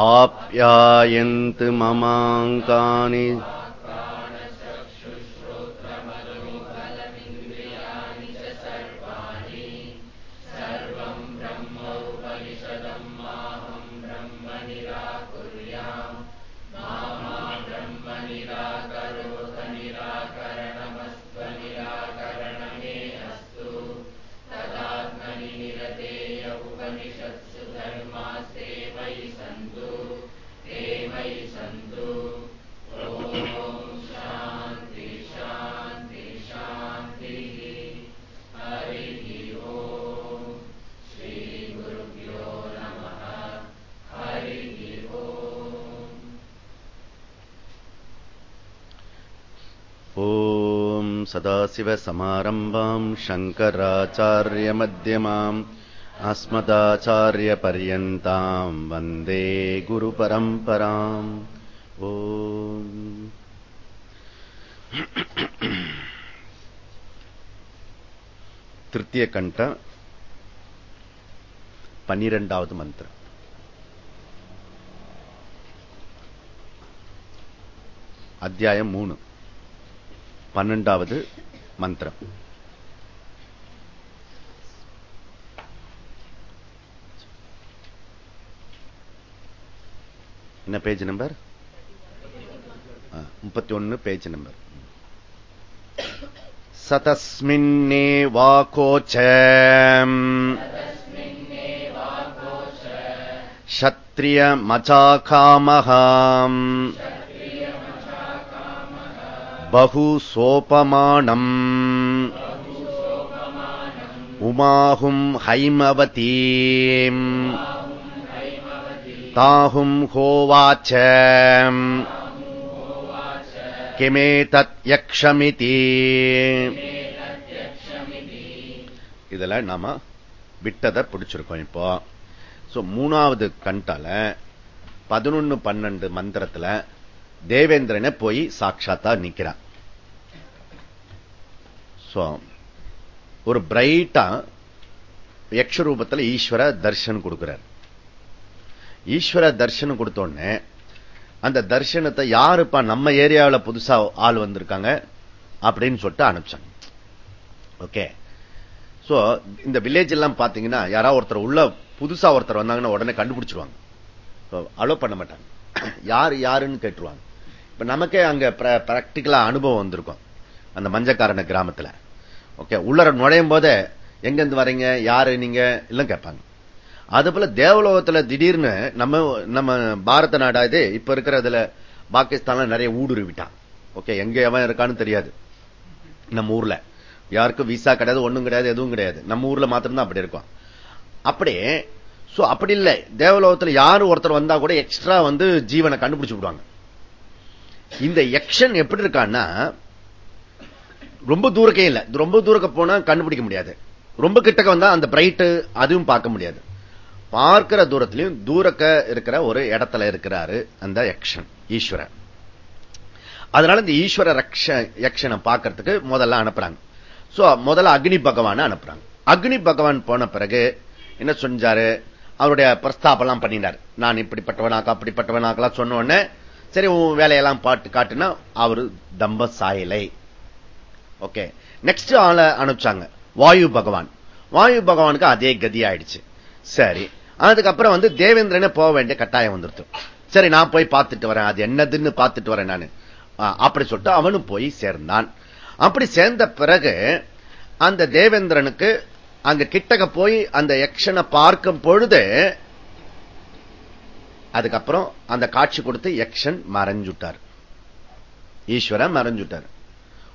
आप्यायन्तु ममाङ्कानि सदाशिवसमारम्भाम् शङ्कराचार्यमध्यमाम् अस्मदाचार्यपर्यन्ताम् वन्दे गुरुपरम्पराम् ओ तृतीयकण्ठ பன்னிரெண்டாவது மந்திரம் அத்தியாயம் மூணு பன்னெண்டாவது மந்திரம். என்ன பேஜ் நம்பர் முப்பத்தி ஒன்னு பேஜ் நம்பர் சதஸ்மின்னேவாக்கோச்ச சத்திரியமச்சாகாமகாம் சத்திரியமச்சாகாமகாம் பகு சோபமானம் உமாகும் ஹைமவதீம். தாகும் ஹோவாச்ச கிமேதத் யக்ஷமிதி. இதில் நாம விட்டதை பிடிச்சிருக்கோம் இப்போ. ஸோ மூணாவது கண்டால பதினொன்று பன்னெண்டு மந்திரத்தில் தேவேந்திரனை போய் சாட்சாத்தா நிற்கிறான் ஒரு பிரைட்டா யக்ஷ ரூபத்துல ஈஸ்வர தர்ஷன் கொடுக்கிறார். ஈஸ்வர தர்ஷன் கொடுத்தோடனே அந்த தர்ஷனத்தை யாருப்பா நம்ம ஏரியாவில் புதுசா ஆள் வந்திருக்காங்க அப்படின்னு சொல்லிட்டு அனுப்பிச்சாங்க. ஓகே சோ இந்த வில்லேஜ் எல்லாம் பாத்தீங்கன்னா யாராவது ஒருத்தர் உள்ள புதுசா ஒருத்தர் வந்தாங்கன்னா உடனே கண்டுபிடிச்சிருவாங்க. அலோ பண்ண மாட்டாங்க. யாரு யாருன்னு கேட்டுருவாங்க. இப்ப நமக்கே அங்க பிராக்டிக்கலா அனுபவம் வந்திருக்கும். அந்த மஞ்சக்காரண கிராமத்துல. ஓகே உள்ளர நுழையும் போதே எங்கிருந்து வரீங்க யாரு நீங்க எல்லாம் கேட்பாங்க. அது போல தேவலோகத்துல திடீர்னு நம்ம நம்ம பாரத நாடா இது இப்ப இருக்கிறதுல பாகிஸ்தான்ல நிறைய ஊடுருவிட்டான் ஓகே எங்க எவன் இருக்கான்னு தெரியாது. நம்ம ஊர்ல. யாருக்கும் விசா கிடையாது ஒண்ணும் கிடையாது எதுவும் கிடையாது. நம்ம ஊர்ல மாத்திரம்தான் அப்படி இருக்கும். அப்படி சோ அப்படி இல்லை. தேவலோகத்துல யாரும் ஒருத்தர் வந்தா கூட எக்ஸ்ட்ரா வந்து ஜீவனை கண்டுபிடிச்சு விடுவாங்க. இந்த எக்ஷன் எப்படி இருக்கான்னா ரொம்ப தூரக்கே இல்ல. ரொம்ப தூரக்க போனா கண்டுபிடிக்க முடியாது. ரொம்ப கிட்டக்க வந்தா அந்த பிரைட் அதுவும் பார்க்க முடியாது. பார்க்கிற தூரத்திலையும் தூரக்க இருக்கிற ஒரு இடத்துல இருக்கிறாரு அந்த யக்ஷன் ஈஸ்வரன் அதனால இந்த ஈஸ்வர யக்ஷனை பார்க்கறதுக்கு முதல்ல அனுப்புறாங்க. சோ முதல்ல அக்னி பகவான அனுப்புறாங்க. அக்னி பகவான் போன பிறகு என்ன செஞ்சாரு? அவருடைய பிரஸ்தாபெல்லாம் பண்ணினார். நான் இப்படிப்பட்டவனாக்கா அப்படிப்பட்டவனாக்கெல்லாம் சொன்ன உடனே சரி உன் வேலையெல்லாம் பாட்டு காட்டுனா அவரு தம்ப சாயலை. ஓகே நெக்ஸ்ட் ஆளை அனுப்பிச்சாங்க. வாயு பகவான். வாயு பகவானுக்கு அதே கதி ஆயிடுச்சு. சரி. அதுக்கப்புறம் வந்து தேவேந்திரனே போக வேண்டிய கட்டாயம் வந்துருச்சு சரி நான் போய் பார்த்துட்டு வரேன். அது என்னதுன்னு பார்த்துட்டு வரேன் நான். அப்படி சொல்லிட்டு அவனும் போய் சேர்ந்தான். அப்படி சேர்ந்த பிறகு அந்த தேவேந்திரனுக்கு அங்க கிட்டக போய் அந்த யக்ஷனை பார்க்கும் பொழுது அதுக்கப்புறம் அந்த காட்சி கொடுத்து யக்ஷன் மறைஞ்சுட்டார். ஈஸ்வரன் மறைஞ்சுட்டார்.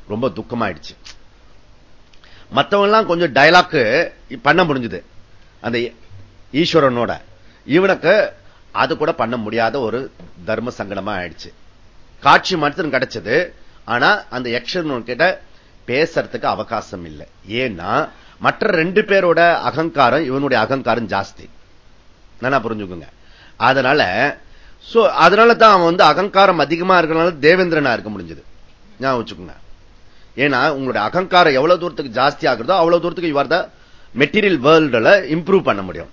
ரொம்ப துக்கமாயிடுச்சு. மற்றவங்க எல்லாம் கொஞ்சம் டைலாக் பண்ண முடிஞ்சது. அந்த ஈஸ்வரனோட. இவனுக்கு அது கூட பண்ண முடியாத ஒரு தர்ம சங்கடமா ஆயிடுச்சு. காட்சி மட்டும் கிடைச்சது. ஆனா அந்த யக்ஷன் கிட்ட பேசுறதுக்கு அவகாசம் இல்லை. ஏன்னா மற்ற ரெண்டு பேரோட அகங்காரம் இவனுடைய அகங்காரம் ஜாஸ்தி. நல்லா புரிஞ்சுக்கோங்க. அதனால அதனால தான் அவன் வந்து அகங்காரம் அதிகமா இருக்கிறனால தேவேந்திரனா இருக்க முடிஞ்சது. ஞாபகம் வச்சுக்கோங்க. ஏன்னா உங்களுடைய அகங்காரம் எவ்வளவு தூரத்துக்கு ஜாஸ்தி ஆகுறதோ அவ்வளவு தூரத்துக்கு இவர் மெட்டீரியல் வேர்ல்டுல இம்ப்ரூவ் பண்ண முடியும்.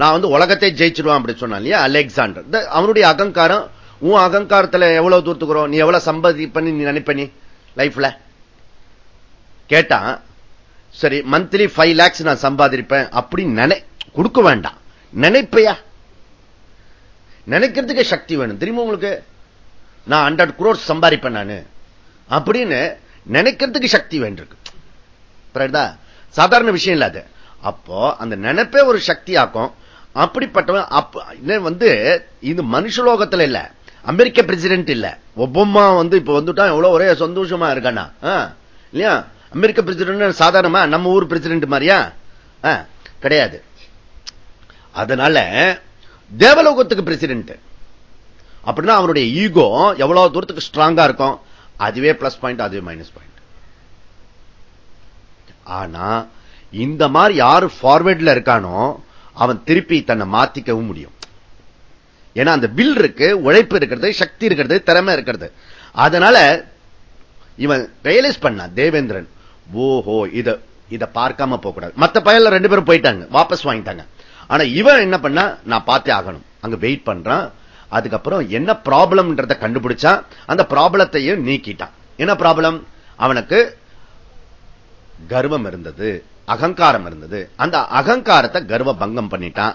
நான் வந்து உலகத்தை ஜெயிச்சிருவான் அப்படி சொன்னான் இல்லையா? அலெக்சாண்டர். அவனுடைய அகங்காரம் உன் அகங்காரத்துல எவ்வளவு தூரத்துக்குறோம் நீ எவ்வளவு சம்பதி பண்ணி நீ நினைப்ப நீ? லைஃப்ல கேட்டான் சரி மந்த்லி ஃபைவ் லேக்ஸ் நான் சம்பாதிப்பேன் அப்படி நினை கொடுக்க வேண்டாம். நினைப்பையா? நினைக்கிறதுக்கு சக்தி வேணும். தெரியுமா உங்களுக்கு? நான் ஹண்ட்ரட் குரோர்ஸ் சம்பாதிப்பேன் நான். அப்படின்னு நினைக்கிறதுக்கு சக்தி வேண்டியிருக்கு. சாதாரண விஷயம் இல்லாத அது. அப்போ அந்த நினைப்பே ஒரு சக்தி ஆக்கும் அப்படிப்பட்டவன் வந்து இது மனுஷலோகத்தில் இல்ல. அமெரிக்க பிரசிடென்ட் இல்ல. ஒவ்வொம்மா வந்து இப்ப வந்துட்டான் எவ்வளவு ஒரே சந்தோஷமா இருக்கானா இல்லையா? அமெரிக்க பிரசிடென்ட் சாதாரணமா நம்ம ஊர் பிரசிடென்ட் மாதிரியா? கிடையாது. அதனால தேவலோகத்துக்கு பிரசிடென்ட் அப்படின்னா அவருடைய ஈகோ எவ்வளவு தூரத்துக்கு ஸ்ட்ராங்கா இருக்கும். அதுவே பிளஸ் பாயிண்ட் அதுவே மைனஸ் பாயிண்ட் ஆனா இந்த மாதிரி யாரு ஃபார்வேர்ட்ல இருக்கானோ அவன் திருப்பி தன்னை மாத்திக்கவும் முடியும். ஏன்னா அந்த பில் இருக்கு உழைப்பு இருக்கிறது சக்தி இருக்கிறது திறமை இருக்கிறது. அதனால இவன் ரியலைஸ் பண்ண தேவேந்திரன் ஓஹோ இத இத பார்க்காம போக கூடாது மத்த பயல ரெண்டு பேரும் போயிட்டாங்க வாபஸ் வாங்கிட்டாங்க. ஆனா இவன் என்ன பண்ணா நான் பார்த்தே ஆகணும். அங்க வெயிட் பண்றான் அதுக்கப்புறம் என்ன ப்ராப்ளம்ன்றத கண்டுபிடிச்சா அந்த ப்ராப்ளத்தையும் நீக்கிட்டான் என்ன ப்ராப்ளம்? அவனுக்கு கர்வம் இருந்தது அகங்காரம் இருந்தது. அந்த அகங்காரத்தை கர்வ பங்கம் பண்ணிட்டான்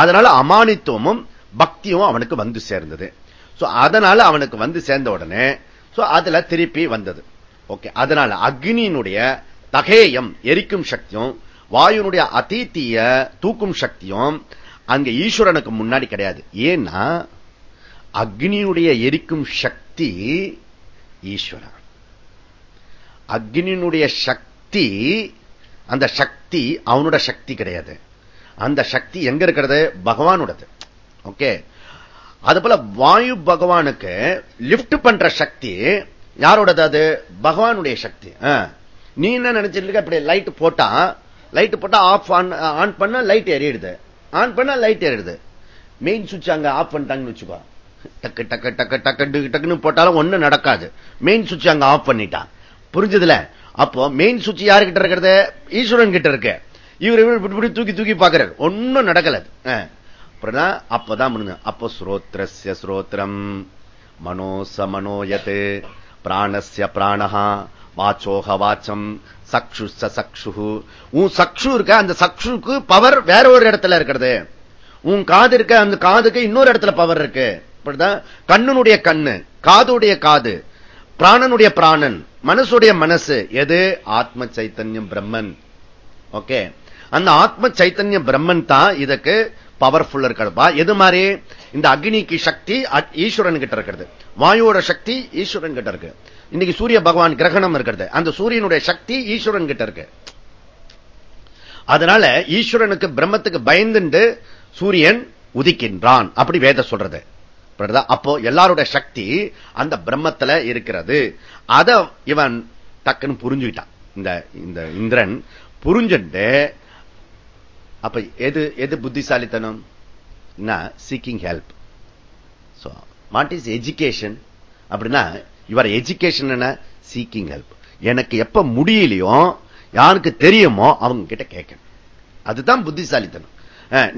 அதனால அமானித்துவமும் பக்தியும் அவனுக்கு வந்து சேர்ந்தது. அதனால அவனுக்கு வந்து சேர்ந்த உடனே அதுல திருப்பி வந்தது. ஓகே அதனால அக்னியினுடைய தகேயம் எரிக்கும் சக்தியும் வாயுனுடைய அதீத்திய தூக்கும் சக்தியும் அங்க ஈஸ்வரனுக்கு முன்னாடி கிடையாது. ஏன்னா அக்னியுடைய எரிக்கும் சக்தி ஈஸ்வரன் அக்னியினுடைய சக்தி அந்த சக்தி அவனோட சக்தி கிடையாது. அந்த சக்தி எங்க இருக்கிறது? பகவானோடது. ஓகே? அது போல வாயு பகவானுக்கு லிப்ட் பண்ற சக்தி யாரோடது அது? பகவானுடைய சக்தி. நீ என்ன நினைச்சிருக்க இப்படி லைட் போட்டா லைட் போட்டா ஆஃப் ஆன் பண்ண லைட் எறிடுது ஆன் பண்ண லைட் எறிடுது மெயின் சுவிட்ச் அங்க ஆஃப் பண்ணிட்டாங்கன்னு வச்சுக்கோ. டக்கு டக்கு டக்கு டக்கு டக்குன்னு போட்டாலும் ஒண்ணும் நடக்காது. மெயின் சுவிட்ச் அங்க ஆஃப் பண்ணிட்டான். புரிஞ்சதுல? அப்போ மெயின் சுவிட்ச் யாருக்கிட்ட இருக்கிறது? ஈஸ்வரன் கிட்ட இருக்கு. இவர் இப்படி தூக்கி தூக்கி பாக்குறாரு ஒன்னும் நடக்கல அப்பதான் அப்போ ஸ்ரோத்ரஸ்ய ஸ்ரோத்திரம் மனோச மனோயத்து பிராணஸ்ய பிராணஹா. வாச்சோக வாச்சம். சக்ஷு சக்ஷு உன் சக்ஷு இருக்க அந்த சக்ஷுக்கு பவர் வேற ஒரு இடத்துல இருக்கிறது. உன் காது இருக்க அந்த காதுக்கு இன்னொரு இடத்துல பவர் இருக்கு. கண்ணுனுடைய கண்ணு காதுடைய காது பிராணனுடைய பிராணன் மனசுடைய மனசு எது? ஆத்ம சைத்தன்யம் பிரம்மன். ஓகே? அந்த ஆத்ம சைத்தன்யம் பிரம்மன் தான் இதுக்கு பவர்ஃபுல் இருக்கிறதுப்பா எது மாதிரி? இந்த அக்னிக்கு சக்தி ஈஸ்வரன் கிட்ட இருக்கிறது. வாயுவோட சக்தி ஈஸ்வரன் கிட்ட இருக்கு. இன்னைக்கு சூரிய பகவான் கிரகணம் இருக்கிறது. அந்த சூரியனுடைய சக்தி ஈஸ்வரன் கிட்ட இருக்கு. அதனால ஈஸ்வரனுக்கு பிரம்மத்துக்கு பயந்துண்டு சூரியன் உதிக்கின்றான். அப்படி வேத சொல்றது. அப்போ எல்லாருடைய சக்தி அந்த பிரம்மத்துல இருக்கிறது. அத இவன் டக்குன்னு புரிஞ்சுக்கிட்டான். இந்த இந்த இந்திரன் புரிஞ்சுட்டு அப்ப எது எது புத்திசாலித்தனம்? Seeking help what is education அப்படின்னா இவர் எஜுகேஷன் என்ன? சீக்கிங் ஹெல்ப் எனக்கு எப்ப முடியலையோ யாருக்கு தெரியுமோ அவங்க கிட்ட கேட்கணும். அதுதான் புத்திசாலித்தனம்.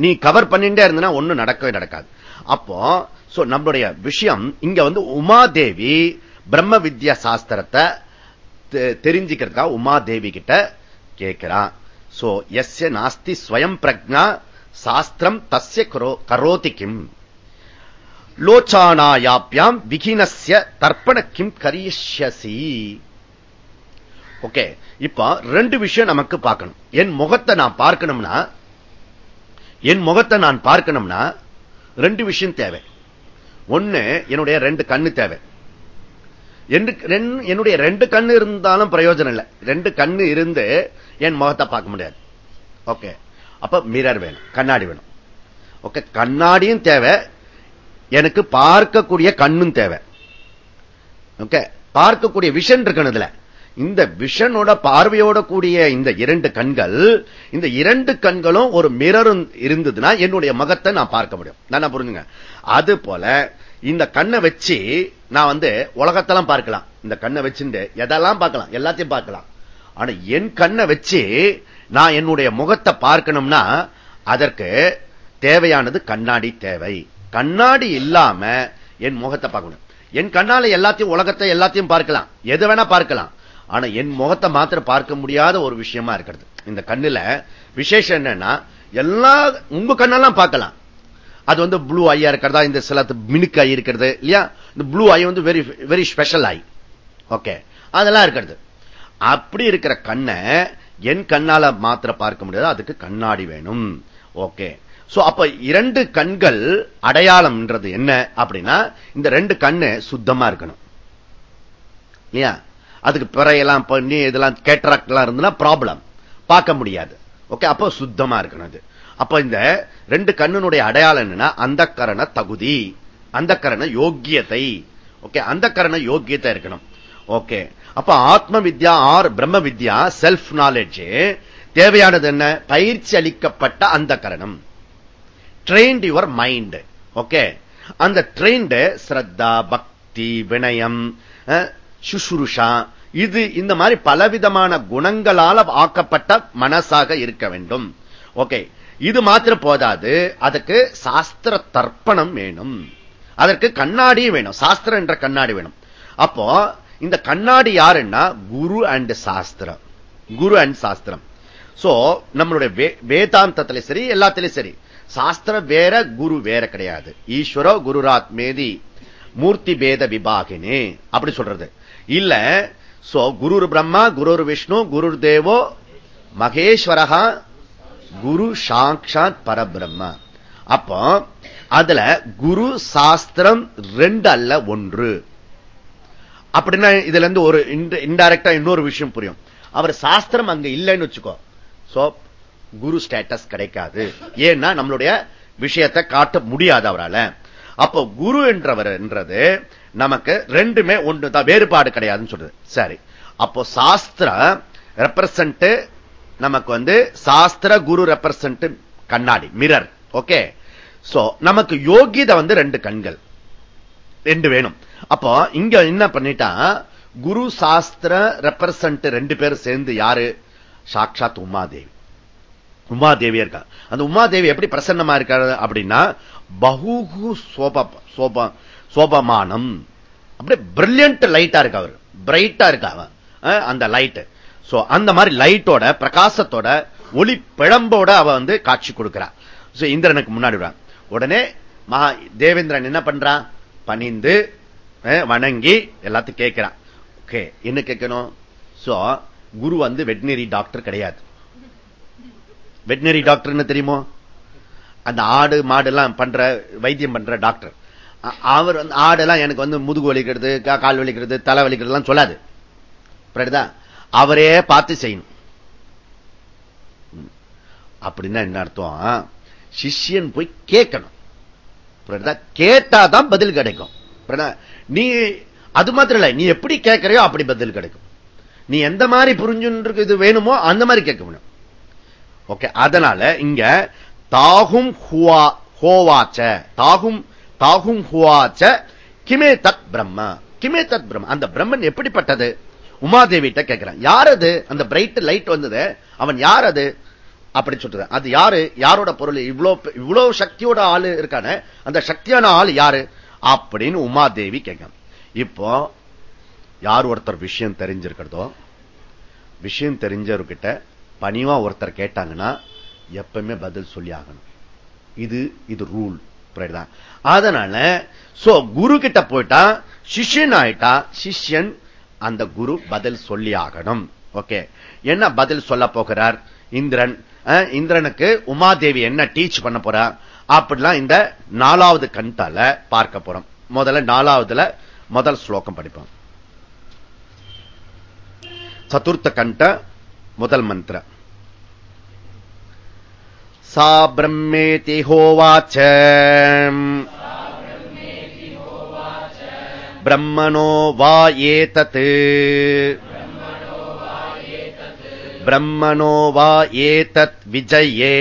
நீ கவர் பண்ணிட்டே இருந்தா ஒண்ணும் நடக்கவே நடக்காது. அப்போ நம்மளுடைய விஷயம் இங்க வந்து உமாதேவி பிரம்ம வித்யா சாஸ்திரத்தை தெரிஞ்சுக்கிறதுக்காக உமாதேவி கிட்ட கேட்கிறான் சோ எஸ் நாஸ்தி ஸ்வயம் பிரஜா சாஸ்திரம் தஸ்ய கரோதி கிம். லோச்சானாயாப்பியாம் விகினஸ்ய தர்ப்பண கிம் கரியசி ஓகே இப்ப ரெண்டு விஷயம் நமக்கு பார்க்கணும். என் முகத்தை நான் பார்க்கணும்னா என் முகத்தை நான் பார்க்கணும்னா ரெண்டு விஷயம் தேவை. ஒண்ணு என்னுடைய ரெண்டு கண்ணு தேவை. என்னுடைய ரெண்டு கண்ணு இருந்தாலும் பிரயோஜனம் இல்லை. ரெண்டு கண்ணு இருந்து என் முகத்தை பார்க்க முடியாது. ஓகே. அப்ப மிரர் வேணும். கண்ணாடி வேணும். ஓகே கண்ணாடியும் தேவை. எனக்கு பார்க்கக்கூடிய கண்ணும் தேவை. ஓகே பார்க்கக்கூடிய விஷன் இருக்கணும் இதுல. இந்த விஷனோட பார்வையோட கூடிய இந்த இரண்டு கண்கள் இந்த இரண்டு கண்களும் ஒரு மிரரும் இருந்ததுன்னா என்னுடைய முகத்தை நான் பார்க்க முடியும். நான் புரிஞ்சுங்க? அது போல இந்த கண்ணை வச்சு நான் வந்து உலகத்தெல்லாம் பார்க்கலாம். இந்த கண்ணை வச்சுட்டு எதெல்லாம் பார்க்கலாம்? எல்லாத்தையும் பார்க்கலாம். ஆனா என் கண்ணை வச்சு நான் என்னுடைய முகத்தை பார்க்கணும்னா அதற்கு தேவையானது கண்ணாடி தேவை. கண்ணாடி இல்லாம என் முகத்தை பார்க்கணும் என் கண்ணால எல்லாத்தையும் உலகத்தை எல்லாத்தையும் பார்க்கலாம். எது வேணா பார்க்கலாம். ஆனா என் முகத்தை மாத்திரம் பார்க்க முடியாத ஒரு விஷயமா இருக்கிறது. இந்த கண்ணுல விசேஷம் என்னன்னா எல்லா உங்க கண்ணெல்லாம் பார்க்கலாம். அது வந்து ப்ளூ ஐயா இருக்கிறதா? இந்த சில மினுக்கு ஐ இருக்கிறது இல்லையா? இந்த ப்ளூ ஐ வந்து very very special eye okay அதெல்லாம் இருக்கிறது. அப்படி இருக்கிற கண்ணை என் கண்ணால மாத்திர பார்க்க முடியாது. அதுக்கு கண்ணாடி வேணும். ஓகே சோ அப்ப இரண்டு கண்கள் அடையாளம்ன்றது என்ன அப்படின்னா இந்த ரெண்டு கண்ணு சுத்தமா இருக்கணும். இல்லையா? அதுக்கு பிறையெல்லாம் பண்ணி இதெல்லாம் கேட்ராக்ட் எல்லாம் இருந்ததுன்னா ப்ராப்ளம் பார்க்க முடியாது. ஓகே அப்போ சுத்தமா இருக்கணும் அது. அப்ப இந்த ரெண்டு கண்ணுனுடைய அடையாளம் என்னன்னா அந்த கரண தகுதி. அந்த கரண யோக்கியத்தை. ஓகே அந்த கரண யோக்கியத்தை இருக்கணும். ஓகே அப்ப ஆத்ம வித்யா ஆர் பிரம்ம வித்யா செல்ஃப் நாலேஜ் தேவையானது என்ன? பயிற்சி அளிக்கப்பட்ட அந்த கரணம் ட்ரெயின்ட் யுவர் மைண்ட் ஓகே அந்த ட்ரெயின்டு ஸ்ரத்தா பக்தி வினயம். சுசுருஷா. இது இந்த மாதிரி பலவிதமான குணங்களால ஆக்கப்பட்ட மனசாக இருக்க வேண்டும். ஓகே. இது மாத்திரம் போதாது. அதுக்கு சாஸ்திர தர்ப்பணம் வேணும். அதற்கு கண்ணாடியும் வேணும். சாஸ்திரம் என்ற கண்ணாடி வேணும். அப்போ இந்த கண்ணாடி யாருன்னா? குரு அண்ட் சாஸ்திரம். குரு அண்ட் சாஸ்திரம். சோ நம்மளுடைய வேதாந்தத்தில சரி எல்லாத்திலையும் சரி. சாஸ்திரம் வேற குரு வேற கிடையாது. ஈஸ்வரோ குருராத் மேதி மூர்த்தி பேத விபாகினே. அப்படி சொல்றது. இல்ல. சோ குரு பிரம்மா குரு விஷ்ணு குரு தேவோ மகேஸ்வரகா குரு சாட்சாத் பரபிரம்ம. அப்போ அதுல குரு சாஸ்திரம் ரெண்டு அல்ல ஒன்று. அப்படின்னா இதுல இருந்து ஒரு இன்டைரக்டா இன்னொரு விஷயம் புரியும். அவர் சாஸ்திரம் அங்க இல்லைன்னு வச்சுக்கோ. சோ குரு ஸ்டேட்டஸ் கிடைக்காது. ஏன்னா நம்மளுடைய விஷயத்தை காட்ட முடியாது அவரால். அப்போ குரு என்றவர் என்றது நமக்கு ரெண்டுமே ஒன்றுதான் வேறுபாடு கிடையாதுன்னு சொல்றது. சரி. அப்போ சாஸ்திரம் ரெப்ரசன்ட் நமக்கு வந்து சாஸ்திர குரு ரெப்ரசன்ட் கண்ணாடி மிரர் ஓகே சோ நமக்கு யோகிதை வந்து ரெண்டு கண்கள். ரெண்டு வேணும். அப்போ இங்க என்ன பண்ணிட்டா குரு சாஸ்திர ரெப்ரசன்ட் ரெண்டு பேரும் சேர்ந்து யாரு? சாட்சாத் உமாதேவி. உமாதேவி இருக்கா. அந்த உமாதேவி எப்படி பிரசன்னமா இருக்காரு அப்படின்னா பகுகு சோபமானம். அப்படியே பிரில்லியன்ட் லைட்டா இருக்கு அவர். பிரைட்டா இருக்கா அந்த லைட் சோ அந்த மாதிரி லைட்டோட பிரகாசத்தோட ஒளி பிழம்போட அவ வந்து காட்சி கொடுக்கிறா இந்திரனுக்கு முன்னாடி உடனே மகா தேவேந்திரன் என்ன பண்றான்? பணிந்து வணங்கி எல்லாத்தையும் கேட்கிறான். ஓகே என்ன கேட்கணும்? சோ குரு வந்து வெட்டினரி டாக்டர் கிடையாது. வெட்டினரி டாக்டர் தெரியுமோ? அந்த ஆடு மாடு எல்லாம் பண்ற வைத்தியம் பண்ற டாக்டர் அவர் வந்து ஆடெல்லாம் எனக்கு வந்து முதுகு வலிக்கிறது கால் வலிக்கிறது தலை வலிக்கிறதுலாம் சொல்லாது. அவரே பார்த்து செய்யணும். அப்படின்னா என்ன அர்த்தம்? சிஷியன் போய் கேட்கணும். கேட்டாதான் பதில் கிடைக்கும். நீ அது மாத்திரம் இல்ல நீ எப்படி கேட்கறையோ அப்படி பதில் கிடைக்கும். நீ எந்த மாதிரி புரிஞ்சுன்றது இது வேணுமோ அந்த மாதிரி கேட்க முடியும். ஓகே அதனால இங்க தாகும் ஹுவா ஹோவாச்ச தாகும் தாகும் ஹுவாச்ச கிமே தத் பிரம்ம. கிமே தத் பிரம்ம. அந்த பிரம்மன் எப்படிப்பட்டது? உமாதேவிட்ட கேட்கிறான் யார் அது அந்த பிரைட் லைட் வந்தது. அவன் யார் அது அப்படி சொல்றது அது யாரு? யாரோட பொருள்? இவ்வளவு இவ்வளவு சக்தியோட ஆளு இருக்கான. அந்த சக்தியான ஆள் யாரு? அப்படின்னு உமாதேவி கேட்கிறான் இப்போ யார் ஒருத்தர் விஷயம் தெரிஞ்சிருக்கிறதோ விஷயம் தெரிஞ்சவர்கிட்ட பணிவா ஒருத்தர் கேட்டாங்கன்னா எப்பவுமே பதில் சொல்லி ஆகணும் இது இது ரூல் அதனால சோ குரு கிட்ட போயிட்டா சிஷ்யன் ஆயிட்டா சிஷ்யன் அந்த குரு பதில் சொல்லி ஆகணும். ஓகே என்ன பதில் சொல்ல போகிறார்? இந்திரன். இந்திரனுக்கு உமாதேவி என்ன டீச் பண்ண போறா? அப்படிலாம் இந்த நாலாவது கண்டால பார்க்க போறோம். முதல்ல நாலாவதுல முதல் ஸ்லோகம் படிப்போம். சதுர்த்த கண்ட முதல் மந்திர सा ब्रह्मेति होवाच ब्रह्मणो वा एतत् ब्रह्मणो वा एतत् विजये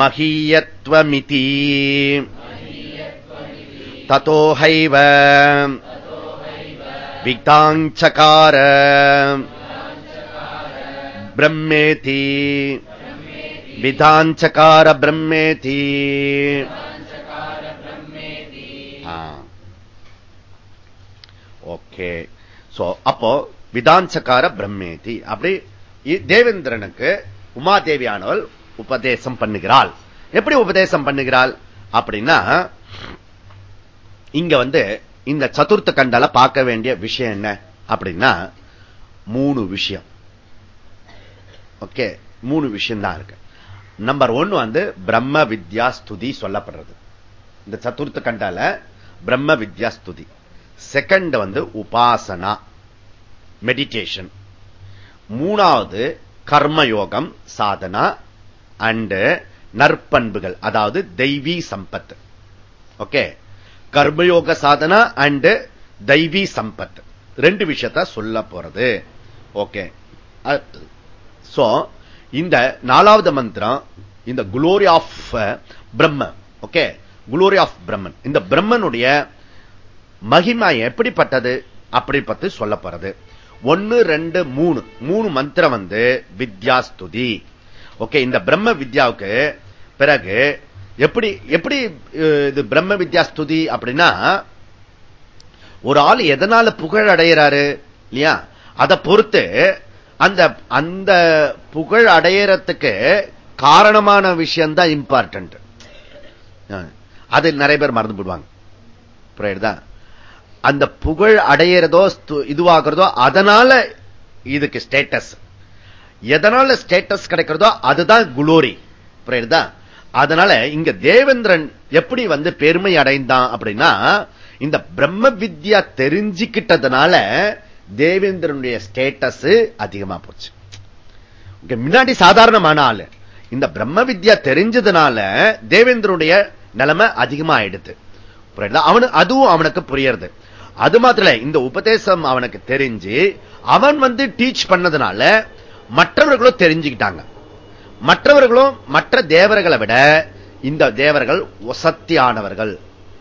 महीयत्वमिति ततोहैव विक्ताञ्चकार ब्रह्मेति விதாஞ்சகார பிரம்மேதி ஓகே சோ அப்போ விதாஞ்சகார பிரம்மேதி அப்படி தேவேந்திரனுக்கு உமாதேவியானவள் உபதேசம் பண்ணுகிறாள் எப்படி உபதேசம் பண்ணுகிறாள் அப்படின்னா இங்க வந்து இந்த சதுர்த்த கண்டால பார்க்க வேண்டிய விஷயம் என்ன அப்படின்னா மூணு விஷயம் ஓகே மூணு விஷயம் தான் இருக்கு. நம்பர் ஒன் வந்து பிரம்ம வித்யா ஸ்துதி சொல்லப்படுறது. இந்த சதுர்த்த கண்டால பிரம்ம வித்யா ஸ்துதி. செகண்ட் வந்து உபாசனா மெடிடேஷன் மூணாவது கர்மயோகம் சாதனா அண்டு நற்பண்புகள் அதாவது தெய்வீ சம்பத் ஓகே கர்மயோக சாதனா அண்டு தெய்வீ சம்பத் ரெண்டு விஷயத்த சொல்ல போறது. ஓகே சோ இந்த நாலாவது மந்திரம் இந்த glory of Brahma okay glory of Brahman இந்த பிரம்மனுடைய மகிமை எப்படிப்பட்டது? அப்படி பத்தி சொல்ல போறது ஒன்னு ரெண்டு மூணு. மூணு மந்திரம் வந்து வித்யாஸ்துதி ஓகே இந்த பிரம்ம வித்யாவுக்கு பிறகு எப்படி எப்படி இது பிரம்ம வித்யா ஸ்துதி அப்படின்னா ஒரு ஆள் எதனால புகழ் அடைகிறாரு இல்லையா? அதை பொறுத்து அந்த அந்த புகழ் அடையறதுக்கு காரணமான விஷயம் தான் இம்பார்ட்டன்ட் அது நிறைய பேர் மறந்து போடுவாங்க தான் அந்த புகழ் அடையிறதோ இதுவாகிறதோ அதனால இதுக்கு ஸ்டேட்டஸ் எதனால ஸ்டேட்டஸ் கிடைக்கிறதோ அதுதான் குளோரி புரியுதா? அதனால இங்க தேவேந்திரன் எப்படி வந்து பெருமை அடைந்தான் அப்படின்னா இந்த பிரம்ம வித்யா தெரிஞ்சுக்கிட்டதுனால தேவேந்திரனுடைய ஸ்டேட்டஸ் அதிகமா போச்சு. முன்னாடி சாதாரணமான ஆளு. இந்த பிரம்ம வித்யா தெரிஞ்சதுனால தேவேந்திரனுடைய நிலைமை அதிகமா ஆயிடுது. அவனு அதுவும் அவனுக்கு புரியறது. அது மாத்திரம் இந்த உபதேசம் அவனுக்கு தெரிஞ்சு அவன் வந்து டீச் பண்ணதுனால மற்றவர்களும் தெரிஞ்சுக்கிட்டாங்க. மற்றவர்களும் மற்ற தேவர்களை விட இந்த தேவர்கள் ஒசத்தியானவர்கள்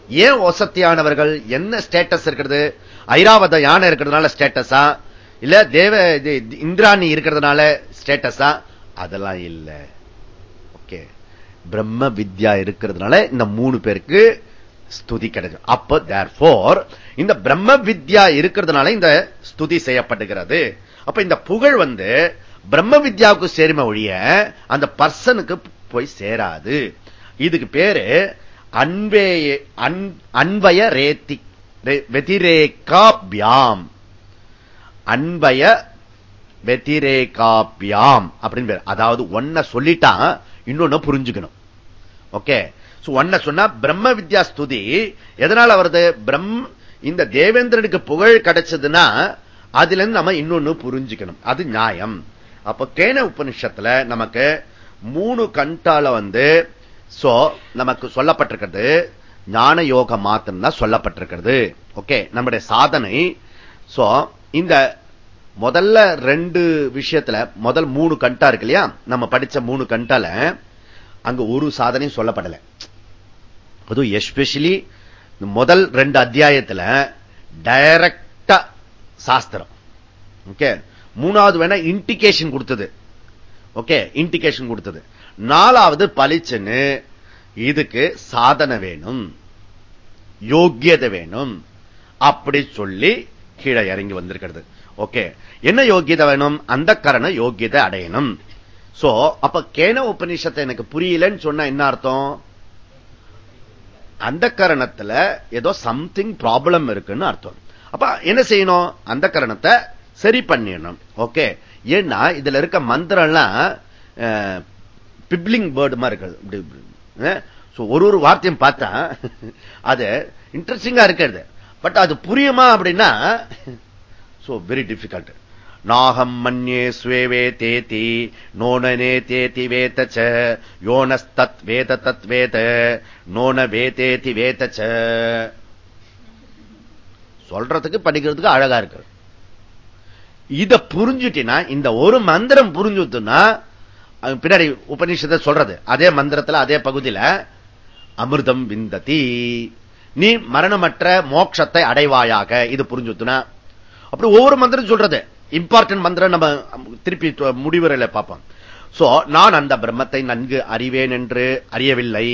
ஏன் ஒசத்தியானவர்கள் என்ன ஸ்டேட்டஸ் இருக்கிறது? ஐராவத யானை இருக்கிறதுனால ஸ்டேட்டஸா? இல்ல தேவ இந்திராணி இருக்கிறதுனால ஸ்டேட்டஸா? அதெல்லாம் இல்ல. ஓகே. பிரம்ம வித்யா இருக்கிறதுனால இந்த மூணு பேருக்கு ஸ்துதி கிடைக்கும். அப்ப தேர் இந்த பிரம்ம வித்யா இருக்கிறதுனால இந்த ஸ்துதி செய்யப்படுகிறது. அப்ப இந்த புகழ் வந்து பிரம்ம வித்யாவுக்கு சேரும ஒழிய அந்த பர்சனுக்கு போய் சேராது. இதுக்கு பேரு அன்பே அன்பய ரேத்தி வெதிரேகாபியாம். அன்பய வெதிரேகாபியாம் அப்படின்னு பேர். அதாவது ஒன்ன சொல்லிட்டான் இன்னொன்னு புரிஞ்சுக்கணும். ஓகே? ஒன்ன சொன்னா பிரம்ம வித்யா ஸ்துதி. எதனால வருது? பிரம் இந்த தேவேந்திரனுக்கு புகழ் கிடைச்சதுன்னா அதுல இருந்து நம்ம இன்னொன்னு புரிஞ்சுக்கணும். அது நியாயம். அப்ப கேன உபனிஷத்துல நமக்கு மூணு கண்டால வந்து சோ நமக்கு சொல்லப்பட்டிருக்கிறது ஞான யோக மாத்திரம் தான் சொல்லப்பட்டிருக்கிறது. ஓகே நம்முடைய சாதனை. சோ இந்த முதல்ல ரெண்டு விஷயத்துல முதல் மூணு கண்டா இருக்கு இல்லையா? நம்ம படிச்ச மூணு கண்டால அங்க ஒரு சாதனையும் சொல்லப்படலை. அதுவும் எஸ்பெஷலி முதல் ரெண்டு அத்தியாயத்துல டைரக்டா சாஸ்திரம். ஓகே மூணாவது வேணா இண்டிகேஷன் கொடுத்தது. ஓகே இண்டிகேஷன் கொடுத்தது. நாலாவது பளிச்சுன்னு இதுக்கு சாதனை வேணும் யோக்கியதை வேணும். அப்படி சொல்லி கீழே இறங்கி வந்திருக்கிறது. ஓகே என்ன யோகியதை வேணும்? அந்த கரண யோகியதை அடையணும். சோ அப்ப கேன உபநிஷத்தை எனக்கு புரியலன்னு சொன்னா என்ன அர்த்தம்? அந்த கரணத்துல ஏதோ சம்திங் ப்ராப்ளம் இருக்குன்னு அர்த்தம். அப்ப என்ன செய்யணும்? அந்த கரணத்தை சரி பண்ணிடணும். ஓகே ஏன்னா இதுல இருக்க மந்திரம்லாம் பிப்ளிங் பேர்டு மாதிரி இருக்கிறது ஒரு ஒரு வார்த்தையும் பார்த்தா அது இன்ட்ரெஸ்டிங்கா இருக்கிறது. பட் அது புரியுமா அப்படின்னா சோ வெரி டிஃபிகல்ட் நாகம் மன்யே ஸ்வேவே தேதி நோனனே தேதி வேதச்ச யோனஸ்தத் வேத தத் வேத நோன வேதேதி வேதச்ச சொல்றதுக்கு படிக்கிறதுக்கு அழகா இருக்கு. இத புரிஞ்சுட்டினா இந்த ஒரு மந்திரம் புரிஞ்சுட்டுன்னா பின்னாடி உபநிஷத்தை சொல்றது. அதே மந்திரத்தில் அதே பகுதியில் அமிர்தம் விந்ததி. நீ மரணமற்ற மோட்சத்தை அடைவாயாக. இது புரிஞ்சுத்துனா அப்படி ஒவ்வொரு மந்திரம் சொல்றது. இம்பார்ட்டன்ட் மந்திரம் நம்ம திருப்பி முடிவுரையில பார்ப்போம். சோ நான் அந்த பிரம்மத்தை நன்கு அறிவேன் என்று அறியவில்லை.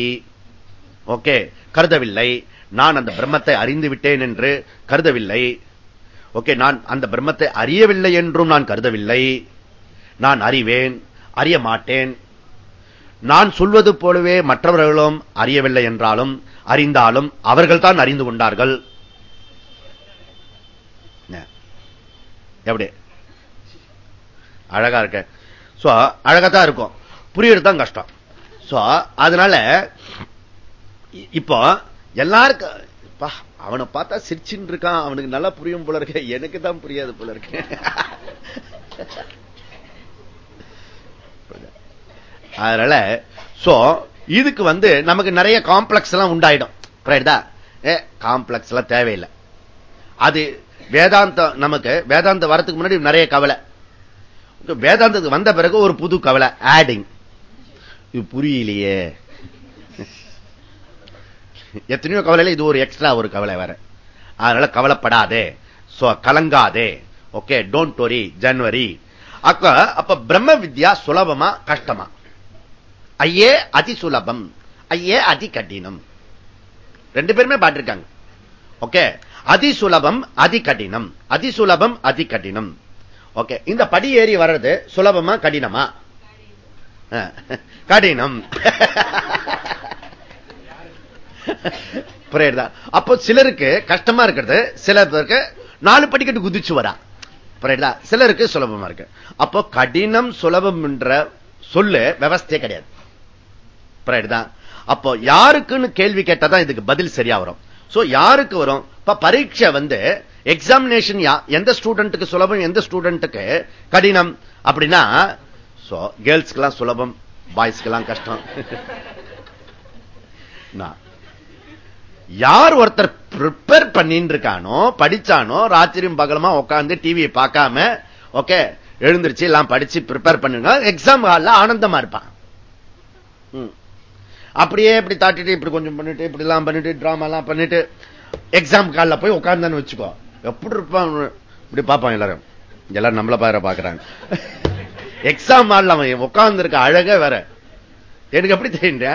ஓகே கருதவில்லை. நான் அந்த பிரம்மத்தை அறிந்து விட்டேன் என்று கருதவில்லை. ஓகே நான் அந்த பிரம்மத்தை அறியவில்லை என்றும் நான் கருதவில்லை. நான் அறிவேன். அறிய மாட்டேன். நான் சொல்வது போலவே மற்றவர்களும் அறியவில்லை என்றாலும் அறிந்தாலும் அவர்கள் தான் அறிந்து கொண்டார்கள். எப்படி? அழகா இருக்க. சோ அழகாதான் இருக்கும். புரியறது தான் கஷ்டம். சோ அதனால இப்போ எல்லாருக்கும் அவனை பார்த்தா சிரிச்சுன்னு இருக்கான் அவனுக்கு நல்லா புரியும் போல இருக்க. எனக்கு தான் புரியாது போல இருக்கு. அதனால சோ இதுக்கு வந்து நமக்கு நிறைய காம்ப்ளெக்ஸ் எல்லாம் உண்டாயிடும். ஏ காம்ப்ளெக்ஸ் எல்லாம் தேவையில்லை. அது வேதாந்தம் நமக்கு வேதாந்தம் வரத்துக்கு முன்னாடி நிறைய கவலை. வேதாந்தத்துக்கு வந்த பிறகு ஒரு புது கவலை ஆடிங் இது புரியலையே. எத்தனையோ கவலையில இது ஒரு எக்ஸ்ட்ரா ஒரு கவலை வேற. அதனால கவலைப்படாதே. கலங்காதே. ஓகே டோன்ட் ஒரி ஜனவரி அப்ப அப்ப பிரம்ம வித்யா சுலபமா கஷ்டமா. ஐயே அதி சுலபம் ஐயே அதி கடினம் ரெண்டு பேருமே பாட்டிருக்காங்க ஓகே அதி சுலபம் அதி கடினம் அதி சுலபம் அதி கடினம் ஓகே இந்த படி ஏறி வர்றது சுலபமா கடினமா? கடினம். புரியுதா? அப்போ சிலருக்கு கஷ்டமா இருக்கிறது சில பேருக்கு நாலு படிக்கட்டு குதிச்சு வரா. புரியுதா? சிலருக்கு சுலபமா இருக்கு. அப்போ கடினம் சுலபம் என்ற சொல்லு விவஸ்தே கிடையாது. அப்போ யாருக்குன்னு கேள்வி கேட்டாதான் இதுக்கு பதில் சரியா வரும். சோ யாருக்கு வரும்? இப்ப பரீட்சை வந்து எக்ஸாமினேஷன் எந்த ஸ்டூடெண்ட்டுக்கு சுலபம் எந்த ஸ்டூடெண்ட்டுக்கு கடினம்? அப்படின்னா கேர்ள்ஸ்க்கு எல்லாம் சுலபம் பாய்ஸ்க்கு எல்லாம் கஷ்டம் யார் ஒருத்தர் ப்ரிப்பேர் பண்ணிட்டு இருக்கானோ படிச்சானோ ராத்திரியும் பகலமா உட்காந்து டிவியை பார்க்காம ஓகே எழுந்திருச்சு எல்லாம் படிச்சு ப்ரிப்பேர் பண்ணுங்க. எக்ஸாம் ஹால்ல ஆனந்தமா இருப்பான். அப்படியே இப்படி தாட்டிட்டு இப்படி கொஞ்சம் பண்ணிட்டு இப்படி எல்லாம் பண்ணிட்டு டிராமா எல்லாம் பண்ணிட்டு எக்ஸாம் காலில் போய் உட்கார்ந்தான்னு வச்சுக்கோ. எப்படி இருப்பான் இப்படி பார்ப்பான் எல்லாரும். எல்லாரும் நம்மள பாரு பாக்குறாங்க எக்ஸாம் ஹால்ல அவன் உட்கார்ந்து இருக்க அழக வேற. எனக்கு எப்படி தெரியுங்க?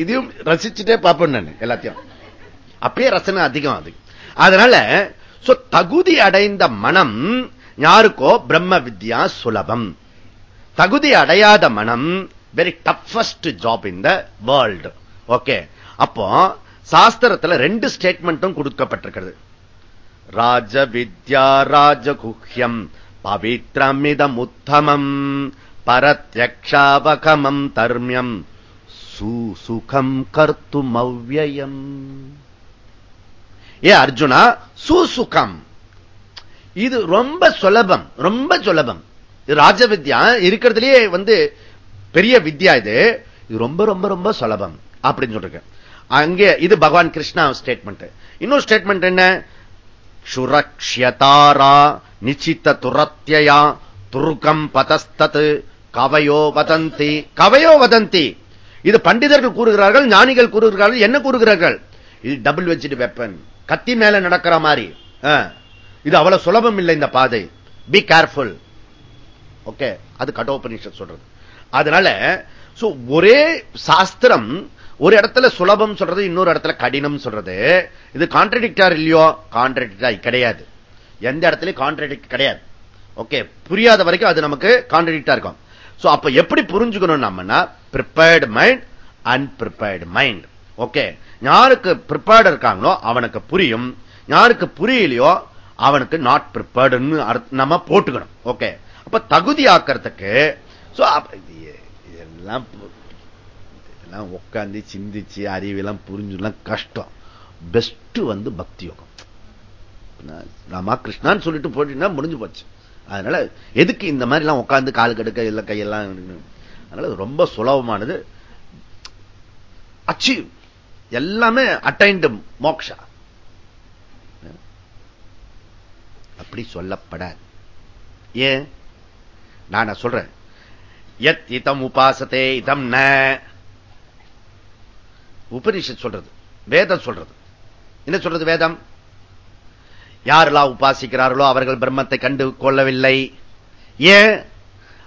இதையும் ரசிச்சுட்டே பார்ப்பேன் நான் எல்லாத்தையும். அப்படியே ரசனை அதிகம் அது. அதனால தகுதி அடைந்த மனம் யாருக்கோ? பிரம்ம வித்யா சுலபம். தகுதி அடையாத மனம் very toughest job in the world okay அப்போ சாஸ்திரத்துல ரெண்டு ஸ்டேட்மெண்ட்டும் கொடுக்கப்பட்டிருக்கிறது. ராஜ வித்யா ராஜகுஹ்யம் பவித்ரமிதமுத்தமம் பரத்யக்ஷாவகமம் தர்மியம் சுசுகம் கர்த்தும் அவ்வயம் ஏ அர்ஜுனா சுசுகம். இது ரொம்ப சுலபம் ரொம்ப சுலபம். ராஜவித்யா இருக்கிறதுலயே வந்து பெரிய வித்யா இது. இது ரொம்ப ரொம்ப ரொம்ப சுலபம் அப்படின்னு சொல்றேன் அங்கே இது பகவான் கிருஷ்ணா ஸ்டேட்மெண்ட் இன்னொரு ஸ்டேட்மெண்ட் என்ன? சுரக்ஷியதாரா நிச்சித்த துரத்தியா துருக்கம் பதஸ்தத் கவையோ வதந்தி. கவையோ வதந்தி. இது பண்டிதர்கள் கூறுகிறார்கள் ஞானிகள் கூறுகிறார்கள் என்ன கூறுகிறார்கள்? இது டபுள் வெஜ்டு வெப்பன் கத்தி மேல நடக்கிற மாதிரி. இது அவ்வளவு சுலபம் இல்லை இந்த பாதை. பி கேர்ஃபுல் ஓகே அது கடோபனிஷத் சொல்றது. அதனால ஒரே சாஸ்திரம் ஒரு இடத்துல சுலபம் சொல்றது இன்னொரு இடத்துல கடினம் சொல்றது. இது கான்ட்ரடிக்டார் இல்லையோ? கான்ட்ரடிக்டா கிடையாது. எந்த இடத்துலயும் கான்ட்ரடிக்ட் கிடையாது. ஓகே புரியாத வரைக்கும் அது நமக்கு கான்ட்ரடிக்டா இருக்கும். அப்ப எப்படி புரிஞ்சுக்கணும் நம்மனா prepared mind unprepared mind okay யாருக்கு ப்ரிப்பேர்டு இருக்காங்களோ அவனுக்கு புரியும். யாருக்கு புரியலையோ அவனுக்கு நாட் ப்ரிப்பேர்டுன்னு நம்ம போட்டுக்கணும். ஓகே அப்ப தகுதி ஆக்கிறதுக்கு இதெல்லாம் இதெல்லாம் உட்காந்து சிந்திச்சு அறிவெல்லாம் புரிஞ்சுலாம் கஷ்டம். பெஸ்ட் வந்து பக்தி யோகம். ராமா கிருஷ்ணான்னு சொல்லிட்டு போட்டீங்கன்னா முடிஞ்சு போச்சு. அதனால எதுக்கு இந்த மாதிரி எல்லாம் உட்காந்து கால் கெடுக்க இல்ல கையெல்லாம் அதனால ரொம்ப சுலபமானது. அச்சீவ் எல்லாமே அட்டைண்டு மோக்ஷா. அப்படி சொல்லப்படாது. ஏன்? நான் சொல்றேன். எத் இதம் உபாசத்தே இதம் ந. உபனிஷத் சொல்றது. வேதம் சொல்றது. என்ன சொல்றது வேதம்? யாரெல்லாம் உபாசிக்கிறார்களோ அவர்கள் பிரம்மத்தை கண்டு கொள்ளவில்லை. ஏன்?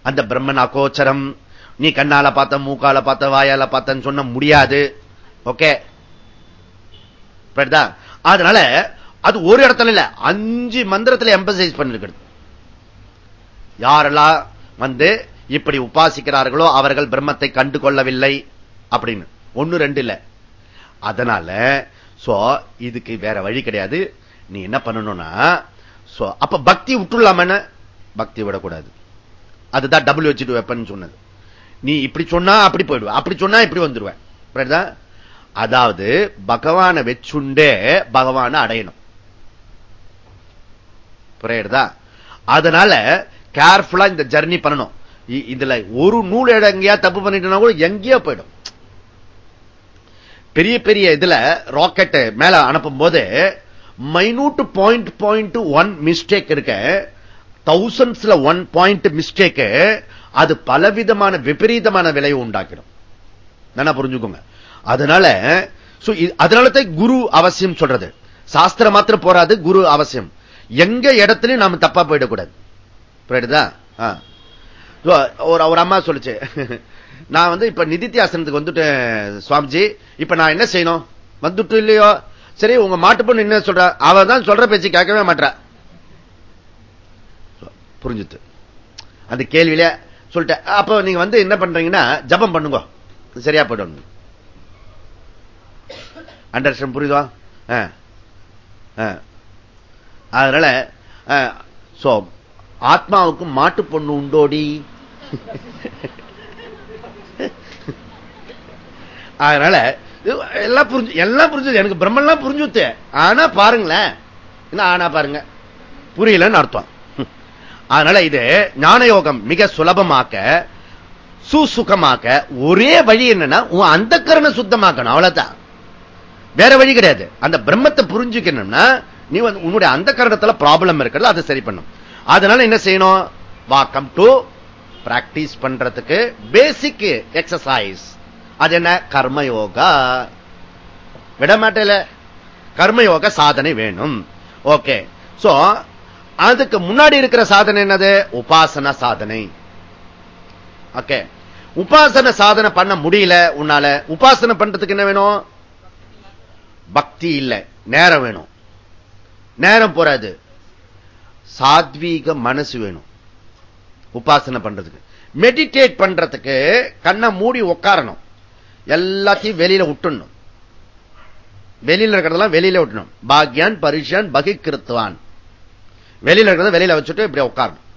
அந்த பிரம்மன் அகோச்சரம். நீ கண்ணால பார்த்த மூக்கால பார்த்த வாயால பார்த்தன்னு சொன்ன முடியாது. ஓகே? அதனால அது ஒரு இடத்துல இல்ல. அஞ்சு மந்திரத்தில் எம்பசைஸ் பண்ணிருக்கிறது. யாரெல்லாம் வந்து இப்படி உபாசிக்கிறார்களோ அவர்கள் பிரம்மத்தை கண்டு கொள்ளவில்லை அப்படின்னு. ஒன்னு ரெண்டு இல்ல. அதனால இதுக்கு வேற வழி கிடையாது. நீ என்ன பண்ணணும்னா அப்ப பக்தி விட்டுலாம பக்தி விடக்கூடாது. அதுதான் டபுள் வச்சுட்டு வெப்பன் சொன்னது. நீ இப்படி சொன்னா அப்படி போயிடுவேன் அப்படி சொன்னா இப்படி வந்துருவேன் அதாவது பகவானை வச்சுண்டே பகவான அடையணும். புரியுதா? அதனால கேர்ஃபுல்லா இந்த ஜர்னி பண்ணணும். இதுல ஒரு நூல் எங்கேயா தப்பு பண்ணிட்டுனா கூட எங்கேயோ போயிடும். பெரிய பெரிய இதுல ராக்கெட் மேல அனுப்பும் போது minute point point one mistake இருக்க தௌசண்ட்ஸ்ல ஒன் பாயிண்ட் மிஸ்டேக் அது பலவிதமான விபரீதமான விளைவு உண்டாக்கிடும். என்ன புரிஞ்சுக்கோங்க. அதனால அதனால தான் குரு அவசியம் சொல்றது. சாஸ்திரம் மாத்திரம் போறாது குரு அவசியம். எங்க இடத்துலயும் நாம தப்பா போயிடக்கூடாது. புரியுதா? ஒரு ஒரு அம்மா சொல்லுச்சு. நான் வந்து இப்ப நிதித்தியாசனத்துக்கு வந்துட்டேன் சுவாமிஜி. இப்ப நான் என்ன செய்யணும்? வந்துட்டு இல்லையோ? சரி உங்க மாட்டு பொண்ணு என்ன சொல்ற? அவ தான் சொல்ற பேச்சு கேட்கவே மாட்டா புரிஞ்சுட்டு அந்த கேள்வியில சொல்லிட்டேன். அப்ப நீங்க வந்து என்ன பண்றீங்கன்னா ஜபம் பண்ணுங்க. சரியா போயிடும். அண்டர்ஸ்டாண்ட் புரியுதா? அதனால ஆத்மாவுக்கும் மாட்டு பொண்ணு உண்டோடி? அதனால எல்லாம் புரிஞ்சு எல்லாம் புரிஞ்சது. எனக்கு பிரம்மன்லாம் புரிஞ்சுத்து ஆனா பாருங்களேன். என்ன ஆனா பாருங்க? புரியலன்னு அர்த்தம். அதனால இது ஞான யோகம் மிக சுலபமாக்க சுசுகமாக்க ஒரே வழி என்னன்னா உன் அந்த கரணை சுத்தமாக்கணும். அவ்வளவுதான். வேற வழி கிடையாது. அந்த பிரம்மத்தை புரிஞ்சுக்கணும்னா நீ வந்து உன்னுடைய அந்த கரணத்துல ப்ராப்ளம் இருக்கிறது அதை சரி பண்ணும். அதனால என்ன செய்யணும்? வாக்கம் டு பிராக்டிஸ் பண்றதுக்கு பேசிக் எக்ஸசைஸ் அது என்ன? கர்மயோகா. விடமாட்டேல கர்மயோக சாதனை வேணும். ஓகே சோ அதுக்கு முன்னாடி இருக்கிற சாதனை என்னது? உபாசன சாதனை. ஓகே உபாசன சாதனை பண்ண முடியல உன்னால. உபாசனை பண்றதுக்கு என்ன வேணும்? பக்தி இல்லை. நேரம் வேணும். நேரம் போறாது. சாத்வீக மனசு வேணும். உபாசனை பண்றதுக்கு. மெடிடேட் பண்றதுக்கு கண்ணை மூடி உட்காரணும் எல்லாத்தையும் வெளியில விட்டுணும். வெளியில இருக்கிறதெல்லாம் வெளியில விட்டணும். பாக்யான் பரிஷான் பகிக்கிருத்துவான். வெளியில இருக்கிறத வெளியில வச்சுட்டு இப்படி உட்காரணும்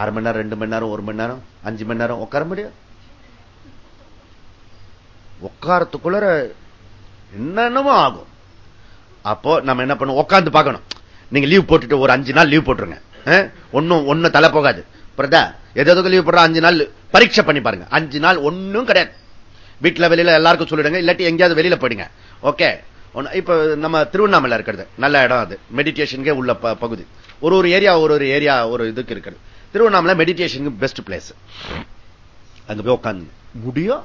அரை மணி நேரம் ரெண்டு மணி நேரம் ஒரு மணி நேரம் அஞ்சு மணி நேரம் உட்கார முடியும் உட்காரத்துக்குள்ள என்னென்னமோ ஆகும். அப்போ நம்ம என்ன பண்ணுவோம்? உட்காந்து பார்க்கணும். நீங்க லீவ் போட்டுட்டு ஒரு அஞ்சு நாள் லீவ் போட்டுருங்க. ஒன்னும் ஒன்னும் தலை போகாது. பிரதா எதாவது லீவ் போடுற? அஞ்சு நாள் பரீட்சை பண்ணி பாருங்க. அஞ்சு நாள் ஒன்னும் கிடையாது. வீட்டுல வெளியில எல்லாருக்கும் சொல்லிடுங்க இல்லாட்டி எங்கேயாவது வெளியில போயிடுங்க. ஓகே. இப்ப நம்ம திருவண்ணாமலை இருக்கிறது. நல்ல இடம் அது. மெடிடேஷனுக்கே உள்ள பகுதி. ஒரு ஒரு ஏரியா ஒரு ஒரு ஏரியா ஒரு இதுக்கு இருக்கிறது. திருவண்ணாமலை மெடிடேஷனுக்கு பெஸ்ட் பிளேஸ் அங்க போய் உட்காந்து முடியும்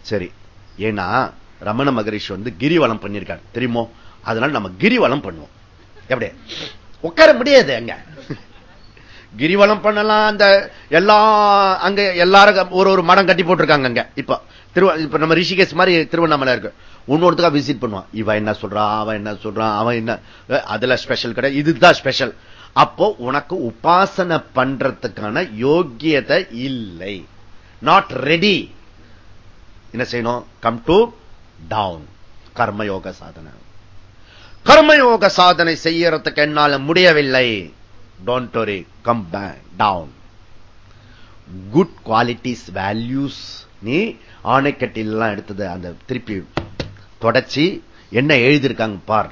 சரி. ஏன்னா ரமண மகரிஷி வந்து கிரிவலம் பண்ணியிருக்காரு. தெரியுமோ? அதனால நம்ம கிரிவலம் பண்ணுவோம். எப்படி? உட்கார முடியாது அங்க. கிரிவலம் பண்ணலாம் அந்த எல்லா அங்க எல்லாரும் ஒரு ஒரு மடம் கட்டி போட்டிருக்காங்க அங்க. இப்ப திரு இப்ப நம்ம ரிஷிகேஷ் மாதிரி திருவண்ணாமலை இருக்கு. இன்னொருத்துக்கா விசிட் பண்ணுவான். இவன் என்ன சொல்றான் அவன் என்ன சொல்றான் அவன் என்ன அதுல ஸ்பெஷல் கிடையாது. இதுதான் ஸ்பெஷல் அப்போ உனக்கு உபாசனை பண்றதுக்கான யோக்கியதை இல்லை. நாட் ரெடி என்ன செய்யணும்? கம் டு டவுன் கர்மயோக சாதனை. கர்மயோக சாதனை செய்யறதுக்கு என்னால முடியவில்லை. Don't worry come down good qualities values நீ ஆணைக்கட்டிலாம் எடுத்தது அந்த திருப்பி தொடச்சி என்ன எழுதியிருக்காங்க பார்.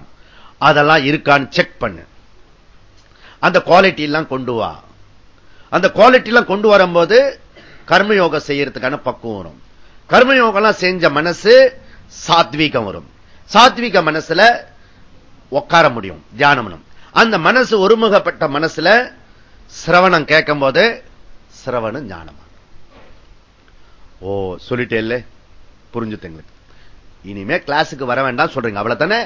அதெல்லாம் இருக்கான்னு செக் பண்ணு. அந்த குவாலிட்டி எல்லாம் கொண்டு வா. அந்த குவாலிட்டி எல்லாம் கொண்டு வரும்போது கர்மயோகம் செய்யறதுக்கான பக்குவம் வரும். கர்மயோகம் செஞ்ச மனசு சாத்வீகம் வரும். சாத்வீக மனசுல உட்கார முடியும் தியானம் அந்த மனசு ஒருமுகப்பட்ட மனசுல சிரவணம் கேட்கும் போது சிரவணம் ஞானமா. ஓ சொல்லிட்டே இல்ல புரிஞ்சுட்டு இனிமே கிளாஸுக்கு வர வேண்டாம் சொல்றீங்க. அவ்வளவுதானே?